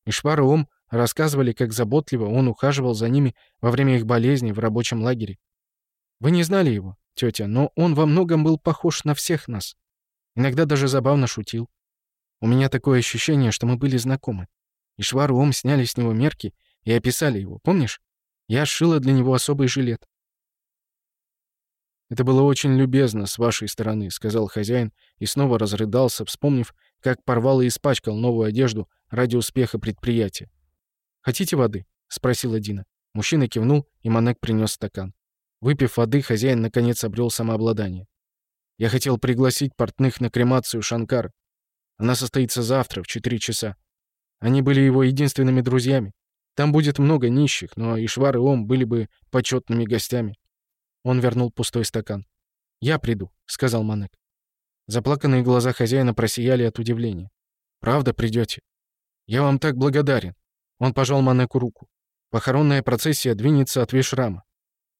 И Швар и Ом рассказывали, как заботливо он ухаживал за ними во время их болезни в рабочем лагере. Вы не знали его, тетя, но он во многом был похож на всех нас. Иногда даже забавно шутил. У меня такое ощущение, что мы были знакомы. И Швар и Ом сняли с него мерки и описали его, помнишь? Я сшила для него особый жилет. «Это было очень любезно с вашей стороны», — сказал хозяин и снова разрыдался, вспомнив, как порвал и испачкал новую одежду ради успеха предприятия. «Хотите воды?» — спросила Дина. Мужчина кивнул, и Манек принес стакан. Выпив воды, хозяин наконец обрел самообладание. «Я хотел пригласить портных на кремацию Шанкар. Она состоится завтра, в 4 часа. Они были его единственными друзьями. Там будет много нищих, но Ишвар и Ом были бы почетными гостями. Он вернул пустой стакан. «Я приду», — сказал Манек. Заплаканные глаза хозяина просияли от удивления. «Правда придете? Я вам так благодарен». Он пожал Манеку руку. Похоронная процессия двинется от Вишрама.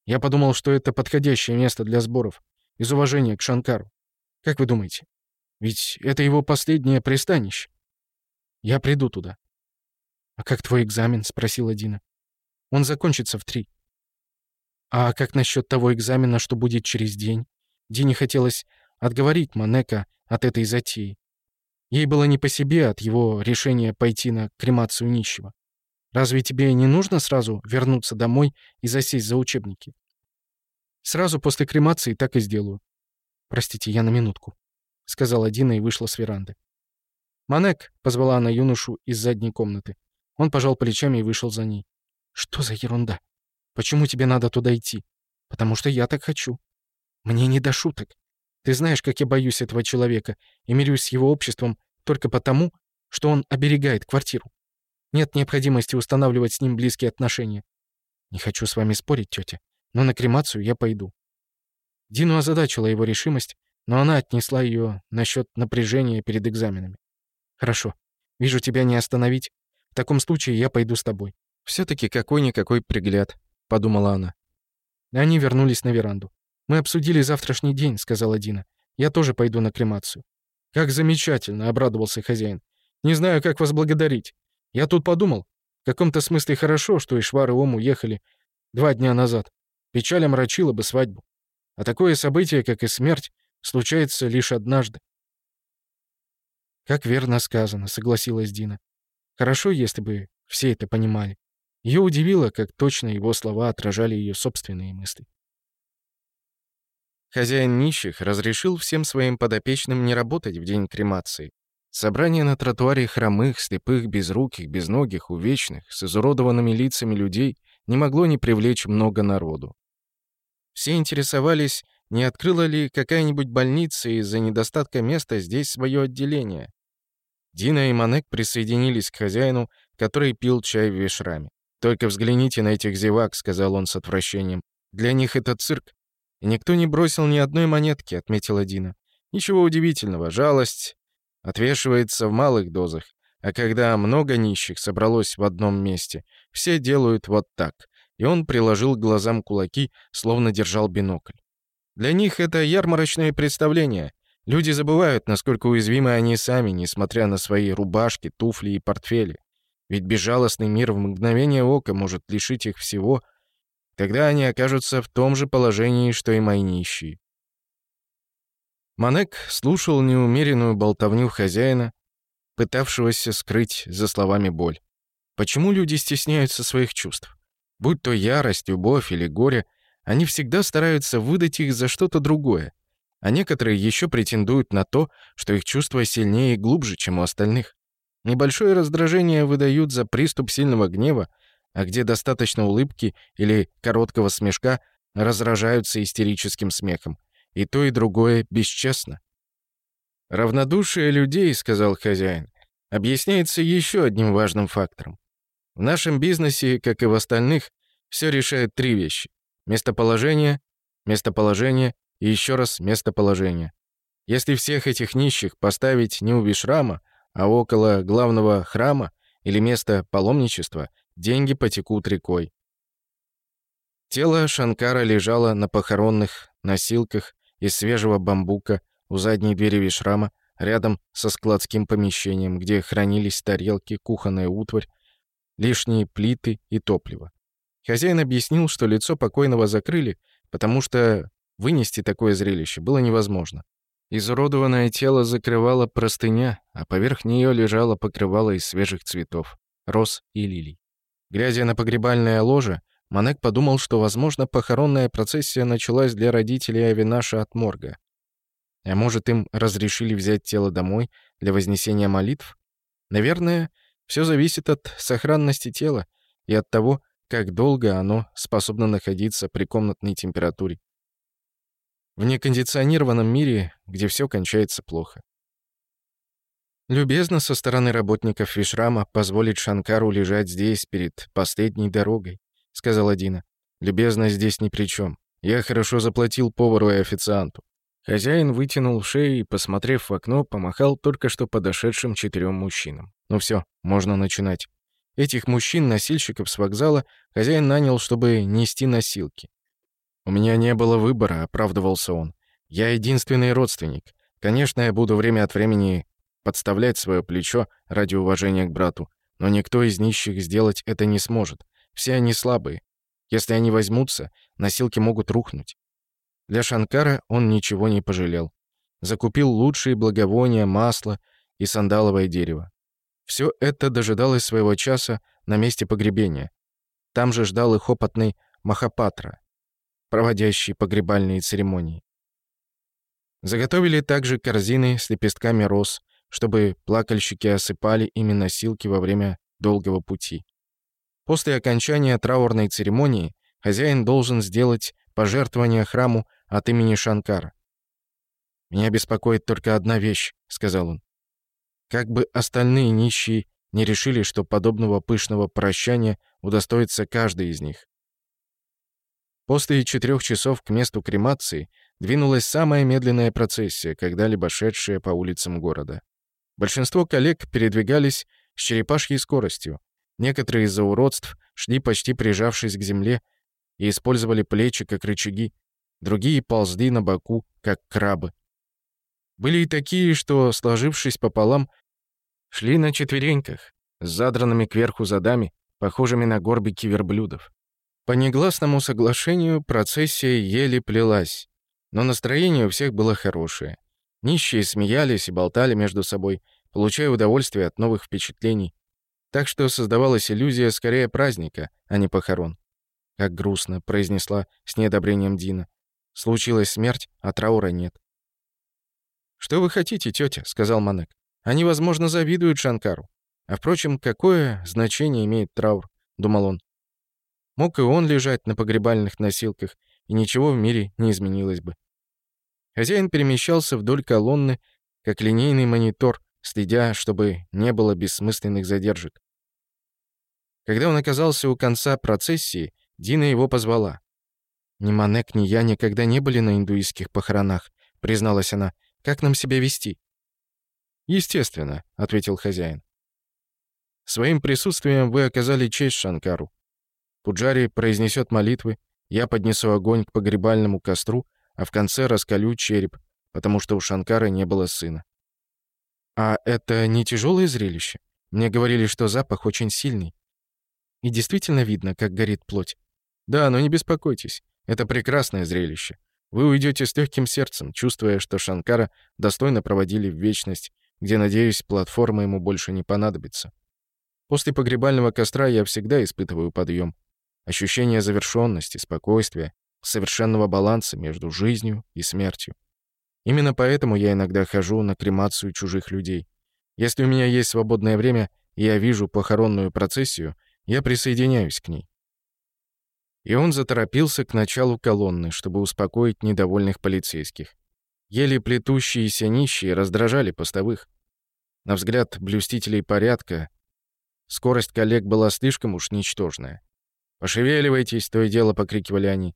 Я подумал, что это подходящее место для сборов, из уважения к Шанкару. Как вы думаете? Ведь это его последнее пристанище. Я приду туда. «А как твой экзамен?» — спросила Дина. «Он закончится в три. А как насчет того экзамена, что будет через день? Дине хотелось отговорить Манека от этой затеи. Ей было не по себе от его решения пойти на кремацию нищего. Разве тебе не нужно сразу вернуться домой и засесть за учебники? Сразу после кремации так и сделаю. Простите, я на минутку, — сказала Дина и вышла с веранды. «Манек!» — позвала она юношу из задней комнаты. Он пожал плечами и вышел за ней. «Что за ерунда?» Почему тебе надо туда идти? Потому что я так хочу. Мне не до шуток. Ты знаешь, как я боюсь этого человека и мирюсь с его обществом только потому, что он оберегает квартиру. Нет необходимости устанавливать с ним близкие отношения. Не хочу с вами спорить, тетя, но на кремацию я пойду. Дину озадачила его решимость, но она отнесла ее насчет напряжения перед экзаменами. «Хорошо. Вижу, тебя не остановить. В таком случае я пойду с тобой. Все-таки какой-никакой пригляд. — подумала она. Они вернулись на веранду. «Мы обсудили завтрашний день», — сказала Дина. «Я тоже пойду на кремацию». «Как замечательно!» — обрадовался хозяин. «Не знаю, как вас благодарить. Я тут подумал. В каком-то смысле хорошо, что Ишвар и Ом уехали два дня назад. Печаль омрачила бы свадьбу. А такое событие, как и смерть, случается лишь однажды». «Как верно сказано», — согласилась Дина. «Хорошо, если бы все это понимали». Ее удивило, как точно его слова отражали ее собственные мысли. Хозяин нищих разрешил всем своим подопечным не работать в день кремации. Собрание на тротуаре хромых, слепых, безруких, безногих, увечных, с изуродованными лицами людей не могло не привлечь много народу. Все интересовались, не открыла ли какая-нибудь больница из-за недостатка места здесь свое отделение. Дина и Манек присоединились к хозяину, который пил чай в вешраме. «Только взгляните на этих зевак», — сказал он с отвращением. «Для них это цирк». «И никто не бросил ни одной монетки», — отметила Дина. «Ничего удивительного. Жалость отвешивается в малых дозах. А когда много нищих собралось в одном месте, все делают вот так». И он приложил к глазам кулаки, словно держал бинокль. «Для них это ярмарочное представление. Люди забывают, насколько уязвимы они сами, несмотря на свои рубашки, туфли и портфели. Ведь безжалостный мир в мгновение ока может лишить их всего. Тогда они окажутся в том же положении, что и мои нищие. Манек слушал неумеренную болтовню хозяина, пытавшегося скрыть за словами боль. Почему люди стесняются своих чувств? Будь то ярость, любовь или горе, они всегда стараются выдать их за что-то другое, а некоторые еще претендуют на то, что их чувства сильнее и глубже, чем у остальных. Небольшое раздражение выдают за приступ сильного гнева, а где достаточно улыбки или короткого смешка, разражаются истерическим смехом. И то, и другое бесчестно. «Равнодушие людей», — сказал хозяин, — объясняется еще одним важным фактором. В нашем бизнесе, как и в остальных, все решает три вещи. Местоположение, местоположение и еще раз местоположение. Если всех этих нищих поставить не у Вишрама, а около главного храма или места паломничества деньги потекут рекой. Тело Шанкара лежало на похоронных носилках из свежего бамбука у задней двери вишрама, рядом со складским помещением, где хранились тарелки, кухонная утварь, лишние плиты и топливо. Хозяин объяснил, что лицо покойного закрыли, потому что вынести такое зрелище было невозможно. Изуродованное тело закрывала простыня, а поверх нее лежало покрывало из свежих цветов, роз и лилий. Глядя на погребальное ложе, Манек подумал, что, возможно, похоронная процессия началась для родителей Авинаша от морга. А может, им разрешили взять тело домой для вознесения молитв? Наверное, все зависит от сохранности тела и от того, как долго оно способно находиться при комнатной температуре в некондиционированном мире, где все кончается плохо. Любезно со стороны работников Вишрама позволить Шанкару лежать здесь, перед последней дорогой, сказала Дина. Любезно здесь ни при чем. Я хорошо заплатил повару и официанту. Хозяин вытянул шею и, посмотрев в окно, помахал только что подошедшим четырем мужчинам. Ну все, можно начинать. Этих мужчин-носильщиков с вокзала хозяин нанял, чтобы нести носилки. «У меня не было выбора», — оправдывался он. «Я единственный родственник. Конечно, я буду время от времени подставлять свое плечо ради уважения к брату, но никто из нищих сделать это не сможет. Все они слабые. Если они возьмутся, носилки могут рухнуть». Для Шанкара он ничего не пожалел. Закупил лучшие благовония, масло и сандаловое дерево. Все это дожидалось своего часа на месте погребения. Там же ждал их опытный Махапатра — проводящий погребальные церемонии. Заготовили также корзины с лепестками роз, чтобы плакальщики осыпали ими носилки во время долгого пути. После окончания траурной церемонии хозяин должен сделать пожертвование храму от имени Шанкара. «Меня беспокоит только одна вещь», — сказал он. «Как бы остальные нищие не решили, что подобного пышного прощания удостоится каждый из них. После четырех часов к месту кремации двинулась самая медленная процессия, когда-либо шедшая по улицам города. Большинство коллег передвигались с черепашьей скоростью. Некоторые из-за уродств шли почти прижавшись к земле и использовали плечи как рычаги. Другие ползли на боку, как крабы. Были и такие, что, сложившись пополам, шли на четвереньках, с задранными кверху задами, похожими на горбики верблюдов. По негласному соглашению процессия еле плелась, но настроение у всех было хорошее. Нищие смеялись и болтали между собой, получая удовольствие от новых впечатлений. Так что создавалась иллюзия скорее праздника, а не похорон. «Как грустно», — произнесла с неодобрением Дина. «Случилась смерть, а траура нет». «Что вы хотите, тетя?» — сказал Манек. «Они, возможно, завидуют Шанкару. А, впрочем, какое значение имеет траур?» — думал он. Мог и он лежать на погребальных носилках, и ничего в мире не изменилось бы. Хозяин перемещался вдоль колонны, как линейный монитор, следя, чтобы не было бессмысленных задержек. Когда он оказался у конца процессии, Дина его позвала. «Ни Манек, ни я никогда не были на индуистских похоронах», — призналась она. «Как нам себя вести?» «Естественно», — ответил хозяин. «Своим присутствием вы оказали честь Шанкару. Пуджари произнесет молитвы, я поднесу огонь к погребальному костру, а в конце раскалю череп, потому что у Шанкара не было сына. А это не тяжелое зрелище? Мне говорили, что запах очень сильный. И действительно видно, как горит плоть. Да, но не беспокойтесь, это прекрасное зрелище. Вы уйдете с легким сердцем, чувствуя, что Шанкара достойно проводили в вечность, где, надеюсь, платформа ему больше не понадобится. После погребального костра я всегда испытываю подъем ощущение завершенности, спокойствия, совершенного баланса между жизнью и смертью. Именно поэтому я иногда хожу на кремацию чужих людей. Если у меня есть свободное время, и я вижу похоронную процессию, я присоединяюсь к ней. И он заторопился к началу колонны, чтобы успокоить недовольных полицейских. Еле плетущиеся нищие раздражали постовых. На взгляд блюстителей порядка, скорость коллег была слишком уж ничтожная. «Пошевеливайтесь!» — то и дело покрикивали они.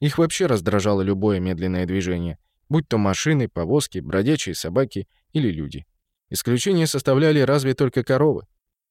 Их вообще раздражало любое медленное движение, будь то машины, повозки, бродячие собаки или люди. Исключение составляли разве только коровы.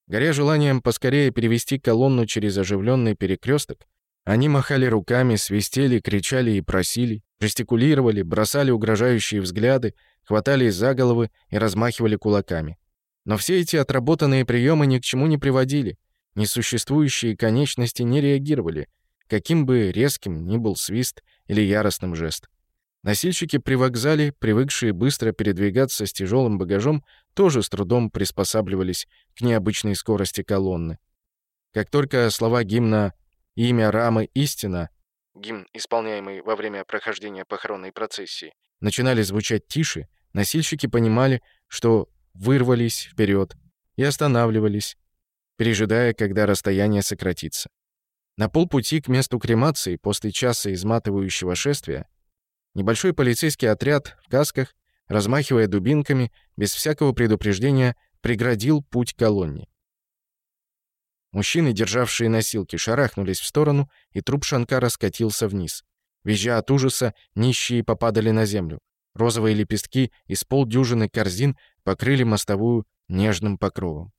Горя желанием поскорее перевести колонну через оживленный перекресток, они махали руками, свистели, кричали и просили, жестикулировали, бросали угрожающие взгляды, хватались за головы и размахивали кулаками. Но все эти отработанные приемы ни к чему не приводили — Несуществующие конечности не реагировали, каким бы резким ни был свист или яростным жест. Носильщики при вокзале, привыкшие быстро передвигаться с тяжелым багажом, тоже с трудом приспосабливались к необычной скорости колонны. Как только слова гимна «Имя Рамы Истина» гимн, исполняемый во время прохождения похоронной процессии, начинали звучать тише, носильщики понимали, что вырвались вперед и останавливались, пережидая, когда расстояние сократится. На полпути к месту кремации после часа изматывающего шествия небольшой полицейский отряд в касках, размахивая дубинками, без всякого предупреждения преградил путь колонне. Мужчины, державшие носилки, шарахнулись в сторону, и труп Шанкара скатился вниз. Визжа от ужаса, нищие попадали на землю. Розовые лепестки из полдюжины корзин покрыли мостовую нежным покровом.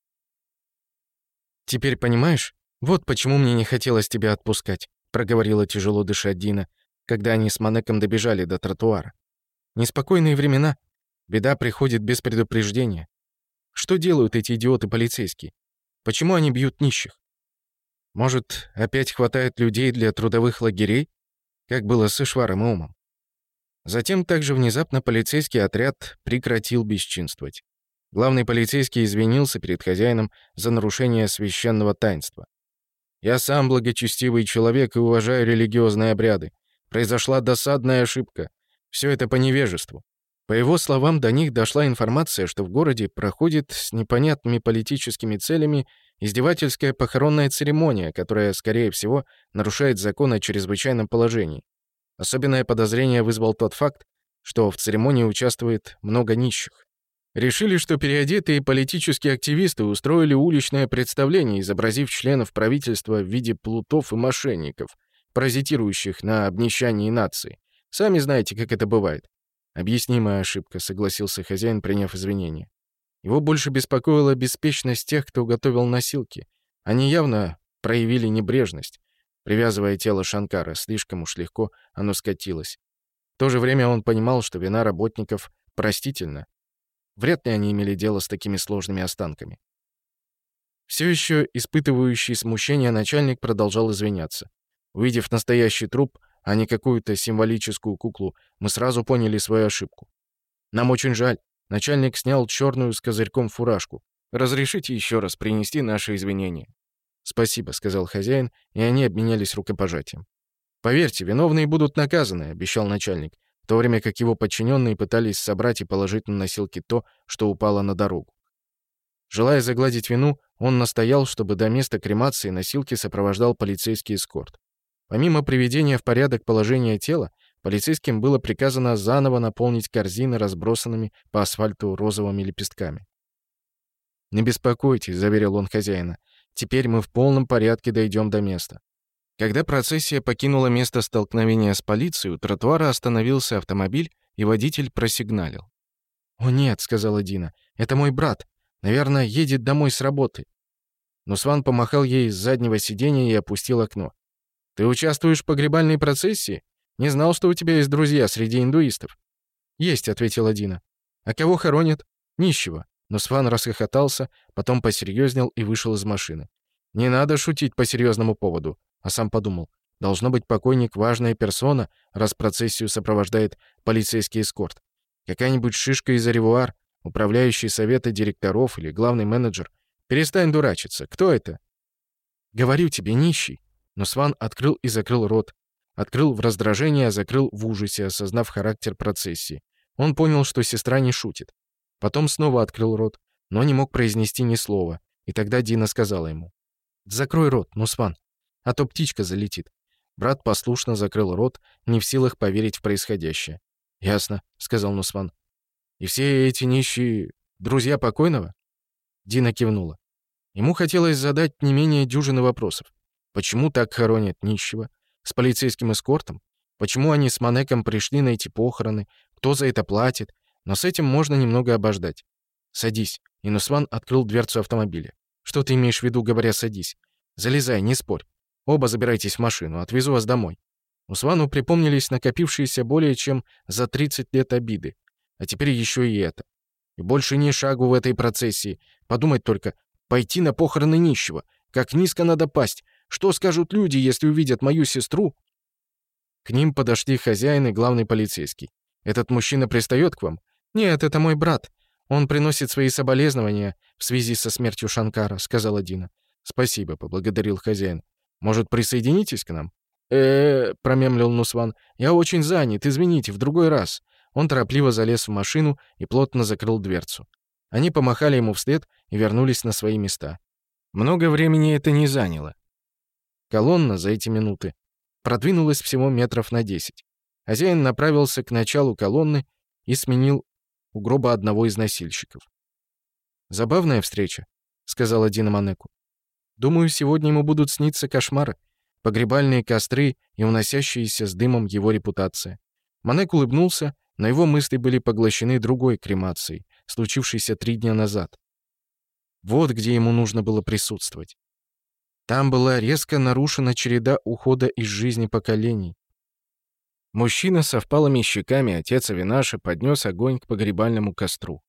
Теперь понимаешь? Вот почему мне не хотелось тебя отпускать», — проговорила тяжело дыша Дина, когда они с Манеком добежали до тротуара. «Неспокойные времена. Беда приходит без предупреждения. Что делают эти идиоты-полицейские? Почему они бьют нищих? Может, опять хватает людей для трудовых лагерей, как было с Ишваром и Умом?» Затем также внезапно полицейский отряд прекратил бесчинствовать. Главный полицейский извинился перед хозяином за нарушение священного таинства. «Я сам благочестивый человек и уважаю религиозные обряды. Произошла досадная ошибка. Все это по невежеству». По его словам, до них дошла информация, что в городе проходит с непонятными политическими целями издевательская похоронная церемония, которая, скорее всего, нарушает закон о чрезвычайном положении. Особенное подозрение вызвал тот факт, что в церемонии участвует много нищих. Решили, что переодетые политические активисты устроили уличное представление, изобразив членов правительства в виде плутов и мошенников, паразитирующих на обнищании нации. Сами знаете, как это бывает. Объяснимая ошибка, согласился хозяин, приняв извинения. Его больше беспокоила беспечность тех, кто готовил носилки. Они явно проявили небрежность. Привязывая тело Шанкара слишком уж легко, оно скатилось. В то же время он понимал, что вина работников простительна, Вряд ли они имели дело с такими сложными останками. Все еще испытывающий смущение начальник продолжал извиняться. Увидев настоящий труп, а не какую-то символическую куклу, мы сразу поняли свою ошибку. Нам очень жаль. Начальник снял черную с козырьком фуражку. Разрешите еще раз принести наши извинения. «Спасибо», — сказал хозяин, и они обменялись рукопожатием. «Поверьте, виновные будут наказаны», — обещал начальник то время как его подчиненные пытались собрать и положить на носилки то, что упало на дорогу. Желая загладить вину, он настоял, чтобы до места кремации носилки сопровождал полицейский эскорт. Помимо приведения в порядок положения тела, полицейским было приказано заново наполнить корзины разбросанными по асфальту розовыми лепестками. «Не беспокойтесь», — заверил он хозяина, — «теперь мы в полном порядке дойдем до места». Когда процессия покинула место столкновения с полицией, у тротуара остановился автомобиль, и водитель просигналил. «О нет», — сказала Дина, — «это мой брат. Наверное, едет домой с работы». Но Сван помахал ей с заднего сиденья и опустил окно. «Ты участвуешь в погребальной процессии? Не знал, что у тебя есть друзья среди индуистов». «Есть», — ответила Дина. «А кого хоронят?» «Нищего». Но Сван расхохотался, потом посерьезнел и вышел из машины. «Не надо шутить по серьезному поводу. А сам подумал, должно быть покойник важная персона, раз процессию сопровождает полицейский эскорт. Какая-нибудь шишка из аревуар, управляющий совета директоров или главный менеджер. Перестань дурачиться. Кто это? Говорю тебе, нищий. Но Сван открыл и закрыл рот. Открыл в раздражении, а закрыл в ужасе, осознав характер процессии. Он понял, что сестра не шутит. Потом снова открыл рот, но не мог произнести ни слова. И тогда Дина сказала ему. «Закрой рот, Нусван а то птичка залетит. Брат послушно закрыл рот, не в силах поверить в происходящее. «Ясно», — сказал Нусман. «И все эти нищие... друзья покойного?» Дина кивнула. Ему хотелось задать не менее дюжины вопросов. Почему так хоронят нищего? С полицейским эскортом? Почему они с Манеком пришли на эти похороны? Кто за это платит? Но с этим можно немного обождать. «Садись». Инусван открыл дверцу автомобиля. «Что ты имеешь в виду, говоря «садись»?» «Залезай, не спорь». Оба забирайтесь в машину, отвезу вас домой». Усвану припомнились накопившиеся более чем за 30 лет обиды. А теперь еще и это. И больше ни шагу в этой процессии. Подумать только, пойти на похороны нищего. Как низко надо пасть. Что скажут люди, если увидят мою сестру? К ним подошли хозяин и главный полицейский. «Этот мужчина пристает к вам?» «Нет, это мой брат. Он приносит свои соболезнования в связи со смертью Шанкара», — сказала Дина. «Спасибо», — поблагодарил хозяин. Может, присоединитесь к нам?» «Э-э-э», промемлил Нусван. «Я очень занят, извините, в другой раз». Он торопливо залез в машину и плотно закрыл дверцу. Они помахали ему вслед и вернулись на свои места. Много времени это не заняло. Колонна за эти минуты продвинулась всего метров на 10. Хозяин направился к началу колонны и сменил у гроба одного из насильщиков. «Забавная встреча», — сказал Дина Манеку. Думаю, сегодня ему будут сниться кошмары, погребальные костры и уносящиеся с дымом его репутация. Манек улыбнулся, но его мысли были поглощены другой кремацией, случившейся три дня назад. Вот где ему нужно было присутствовать. Там была резко нарушена череда ухода из жизни поколений. Мужчина со впалыми щеками, отец Авинаша, поднес огонь к погребальному костру.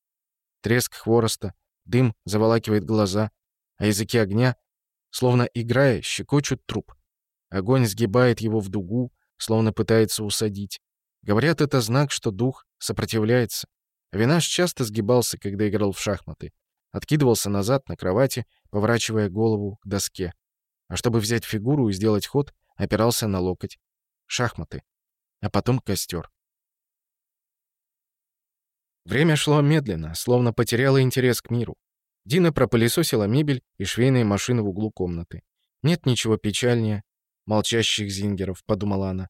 Треск хвороста, дым заволакивает глаза, а языки огня словно играя, щекочут труп. Огонь сгибает его в дугу, словно пытается усадить. Говорят, это знак, что дух сопротивляется. Винаш часто сгибался, когда играл в шахматы. Откидывался назад на кровати, поворачивая голову к доске. А чтобы взять фигуру и сделать ход, опирался на локоть. Шахматы. А потом костер. Время шло медленно, словно потеряло интерес к миру. Дина пропылесосила мебель и швейная машина в углу комнаты. «Нет ничего печальнее молчащих зингеров», — подумала она.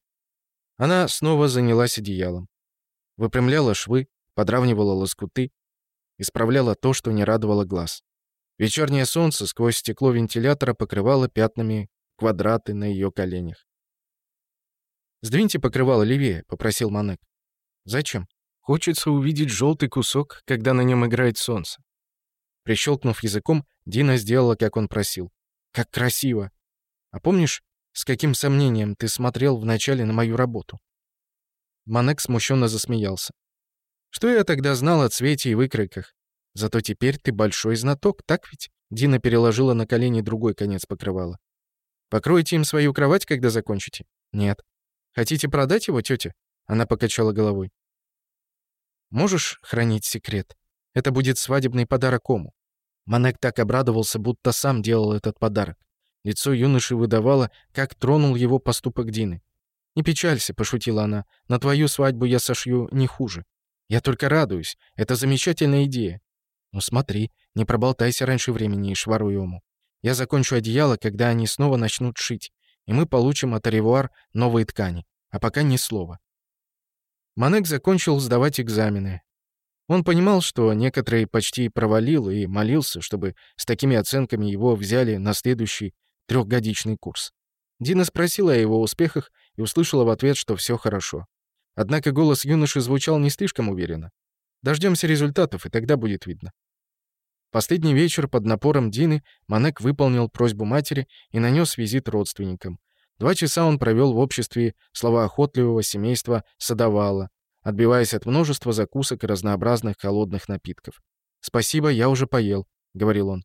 Она снова занялась одеялом. Выпрямляла швы, подравнивала лоскуты, исправляла то, что не радовало глаз. Вечернее солнце сквозь стекло вентилятора покрывало пятнами квадраты на ее коленях. «Сдвиньте покрывало левее», — попросил Манек. «Зачем?» «Хочется увидеть желтый кусок, когда на нем играет солнце. Прищелкнув языком, Дина сделала, как он просил. «Как красиво! А помнишь, с каким сомнением ты смотрел вначале на мою работу?» Манек смущенно засмеялся. «Что я тогда знал о цвете и выкройках? Зато теперь ты большой знаток, так ведь?» Дина переложила на колени другой конец покрывала. «Покройте им свою кровать, когда закончите?» «Нет». «Хотите продать его, тетя?» Она покачала головой. «Можешь хранить секрет?» Это будет свадебный подарок Ому». Манек так обрадовался, будто сам делал этот подарок. Лицо юноши выдавало, как тронул его поступок Дины. «Не печалься», — пошутила она, — «на твою свадьбу я сошью не хуже. Я только радуюсь. Это замечательная идея». «Ну смотри, не проболтайся раньше времени и шваруй ему. Я закончу одеяло, когда они снова начнут шить, и мы получим от Аревуар новые ткани. А пока ни слова». Манек закончил сдавать экзамены. Он понимал, что некоторые почти провалил и молился, чтобы с такими оценками его взяли на следующий трехгодичный курс. Дина спросила о его успехах и услышала в ответ, что все хорошо. Однако голос юноши звучал не слишком уверенно. Дождемся результатов, и тогда будет видно. Последний вечер под напором Дины Манек выполнил просьбу матери и нанес визит родственникам. Два часа он провел в обществе словоохотливого семейства Садовала, отбиваясь от множества закусок и разнообразных холодных напитков. «Спасибо, я уже поел», — говорил он.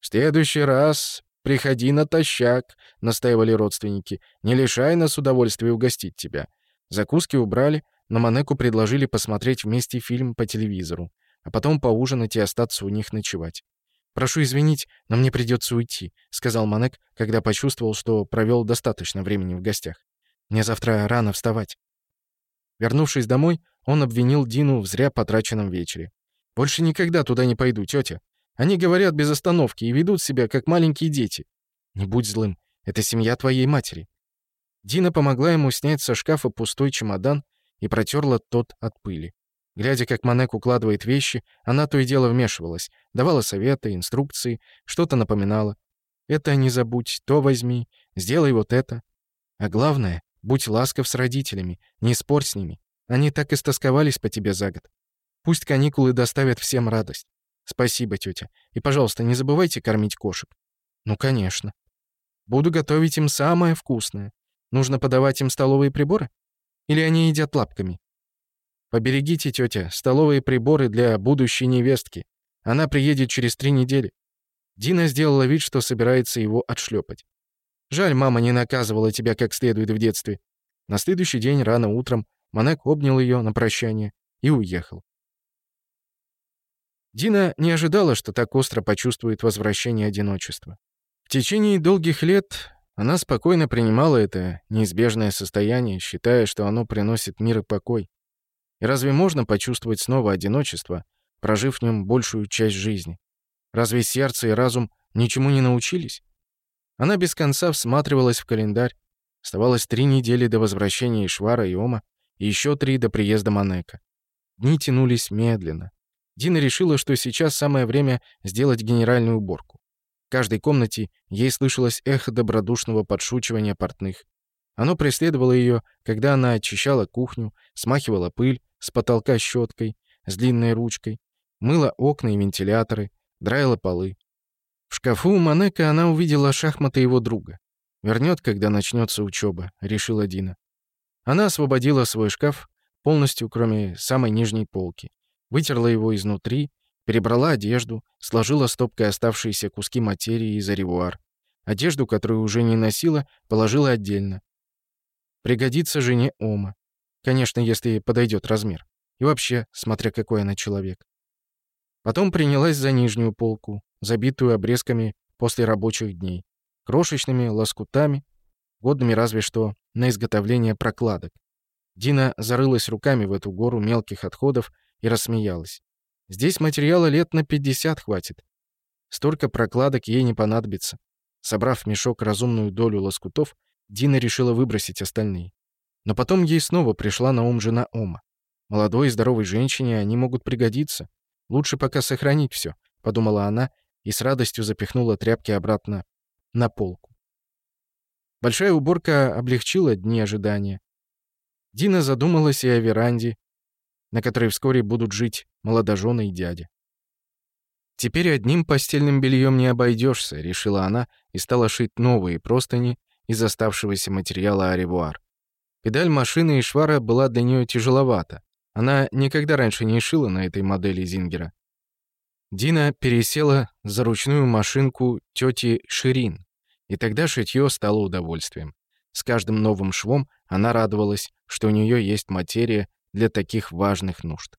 «В следующий раз приходи натощак», — настаивали родственники. «Не лишай нас удовольствия угостить тебя». Закуски убрали, но Манеку предложили посмотреть вместе фильм по телевизору, а потом поужинать и остаться у них ночевать. «Прошу извинить, но мне придется уйти», — сказал Манек, когда почувствовал, что провел достаточно времени в гостях. «Мне завтра рано вставать». Вернувшись домой, он обвинил Дину в зря потраченном вечере. «Больше никогда туда не пойду, тетя. Они говорят без остановки и ведут себя, как маленькие дети. Не будь злым, это семья твоей матери». Дина помогла ему снять со шкафа пустой чемодан и протерла тот от пыли. Глядя, как Манек укладывает вещи, она то и дело вмешивалась, давала советы, инструкции, что-то напоминала. «Это не забудь, то возьми, сделай вот это». А главное, Будь ласков с родителями, не спорь с ними. Они так истосковались по тебе за год. Пусть каникулы доставят всем радость. Спасибо, тетя. И, пожалуйста, не забывайте кормить кошек. Ну, конечно. Буду готовить им самое вкусное. Нужно подавать им столовые приборы? Или они едят лапками? Поберегите, тетя, столовые приборы для будущей невестки. Она приедет через три недели. Дина сделала вид, что собирается его отшлепать. Жаль, мама не наказывала тебя как следует в детстве». На следующий день рано утром Манек обнял ее на прощание и уехал. Дина не ожидала, что так остро почувствует возвращение одиночества. В течение долгих лет она спокойно принимала это неизбежное состояние, считая, что оно приносит мир и покой. И разве можно почувствовать снова одиночество, прожив в нем большую часть жизни? Разве сердце и разум ничему не научились? Она без конца всматривалась в календарь. Оставалось три недели до возвращения Ишвара и Ома, и еще три до приезда Манека. Дни тянулись медленно. Дина решила, что сейчас самое время сделать генеральную уборку. В каждой комнате ей слышалось эхо добродушного подшучивания портных. Оно преследовало ее, когда она очищала кухню, смахивала пыль с потолка щеткой, с длинной ручкой, мыла окна и вентиляторы, драила полы. В шкафу у Манека она увидела шахматы его друга. «Вернет, когда начнется учеба», — решила Дина. Она освободила свой шкаф полностью, кроме самой нижней полки, вытерла его изнутри, перебрала одежду, сложила стопкой оставшиеся куски материи из аревуар. Одежду, которую уже не носила, положила отдельно. Пригодится жене Ома. Конечно, если подойдет размер. И вообще, смотря какой она человек. Потом принялась за нижнюю полку, забитую обрезками после рабочих дней, крошечными лоскутами, годными разве что на изготовление прокладок. Дина зарылась руками в эту гору мелких отходов и рассмеялась. Здесь материала лет на 50 хватит. Столько прокладок ей не понадобится. Собрав в мешок разумную долю лоскутов, Дина решила выбросить остальные. Но потом ей снова пришла на ум жена Ома. Молодой и здоровой женщине они могут пригодиться. Лучше пока сохранить все, подумала она и с радостью запихнула тряпки обратно на полку. Большая уборка облегчила дни ожидания. Дина задумалась и о веранде, на которой вскоре будут жить молодожены и дядя. «Теперь одним постельным бельем не обойдешься», — решила она и стала шить новые простыни из оставшегося материала аревуар. Педаль машины и швара была для нее тяжеловата, она никогда раньше не шила на этой модели Зингера. Дина пересела за ручную машинку тети Ширин, и тогда шитье стало удовольствием. С каждым новым швом она радовалась, что у нее есть материя для таких важных нужд.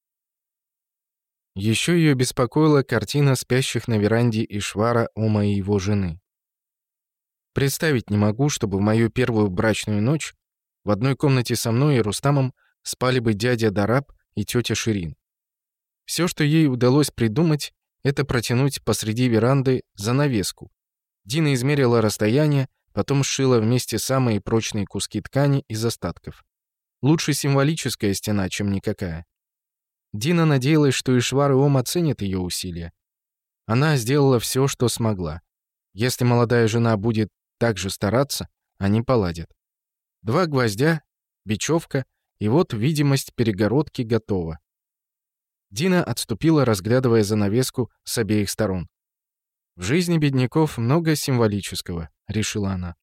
Еще ее беспокоила картина спящих на веранде Ишвара у моей его жены. Представить не могу, чтобы в мою первую брачную ночь в одной комнате со мной и Рустамом спали бы дядя Дараб и тетя Ширин. Все, что ей удалось придумать, это протянуть посреди веранды занавеску. Дина измерила расстояние, потом сшила вместе самые прочные куски ткани из остатков. Лучше символическая стена, чем никакая. Дина надеялась, что Ишвар и Ом оценят ее усилия. Она сделала все, что смогла. Если молодая жена будет так же стараться, они поладят. Два гвоздя, бечевка, и вот видимость перегородки готова. Дина отступила, разглядывая занавеску с обеих сторон. «В жизни бедняков много символического», — решила она.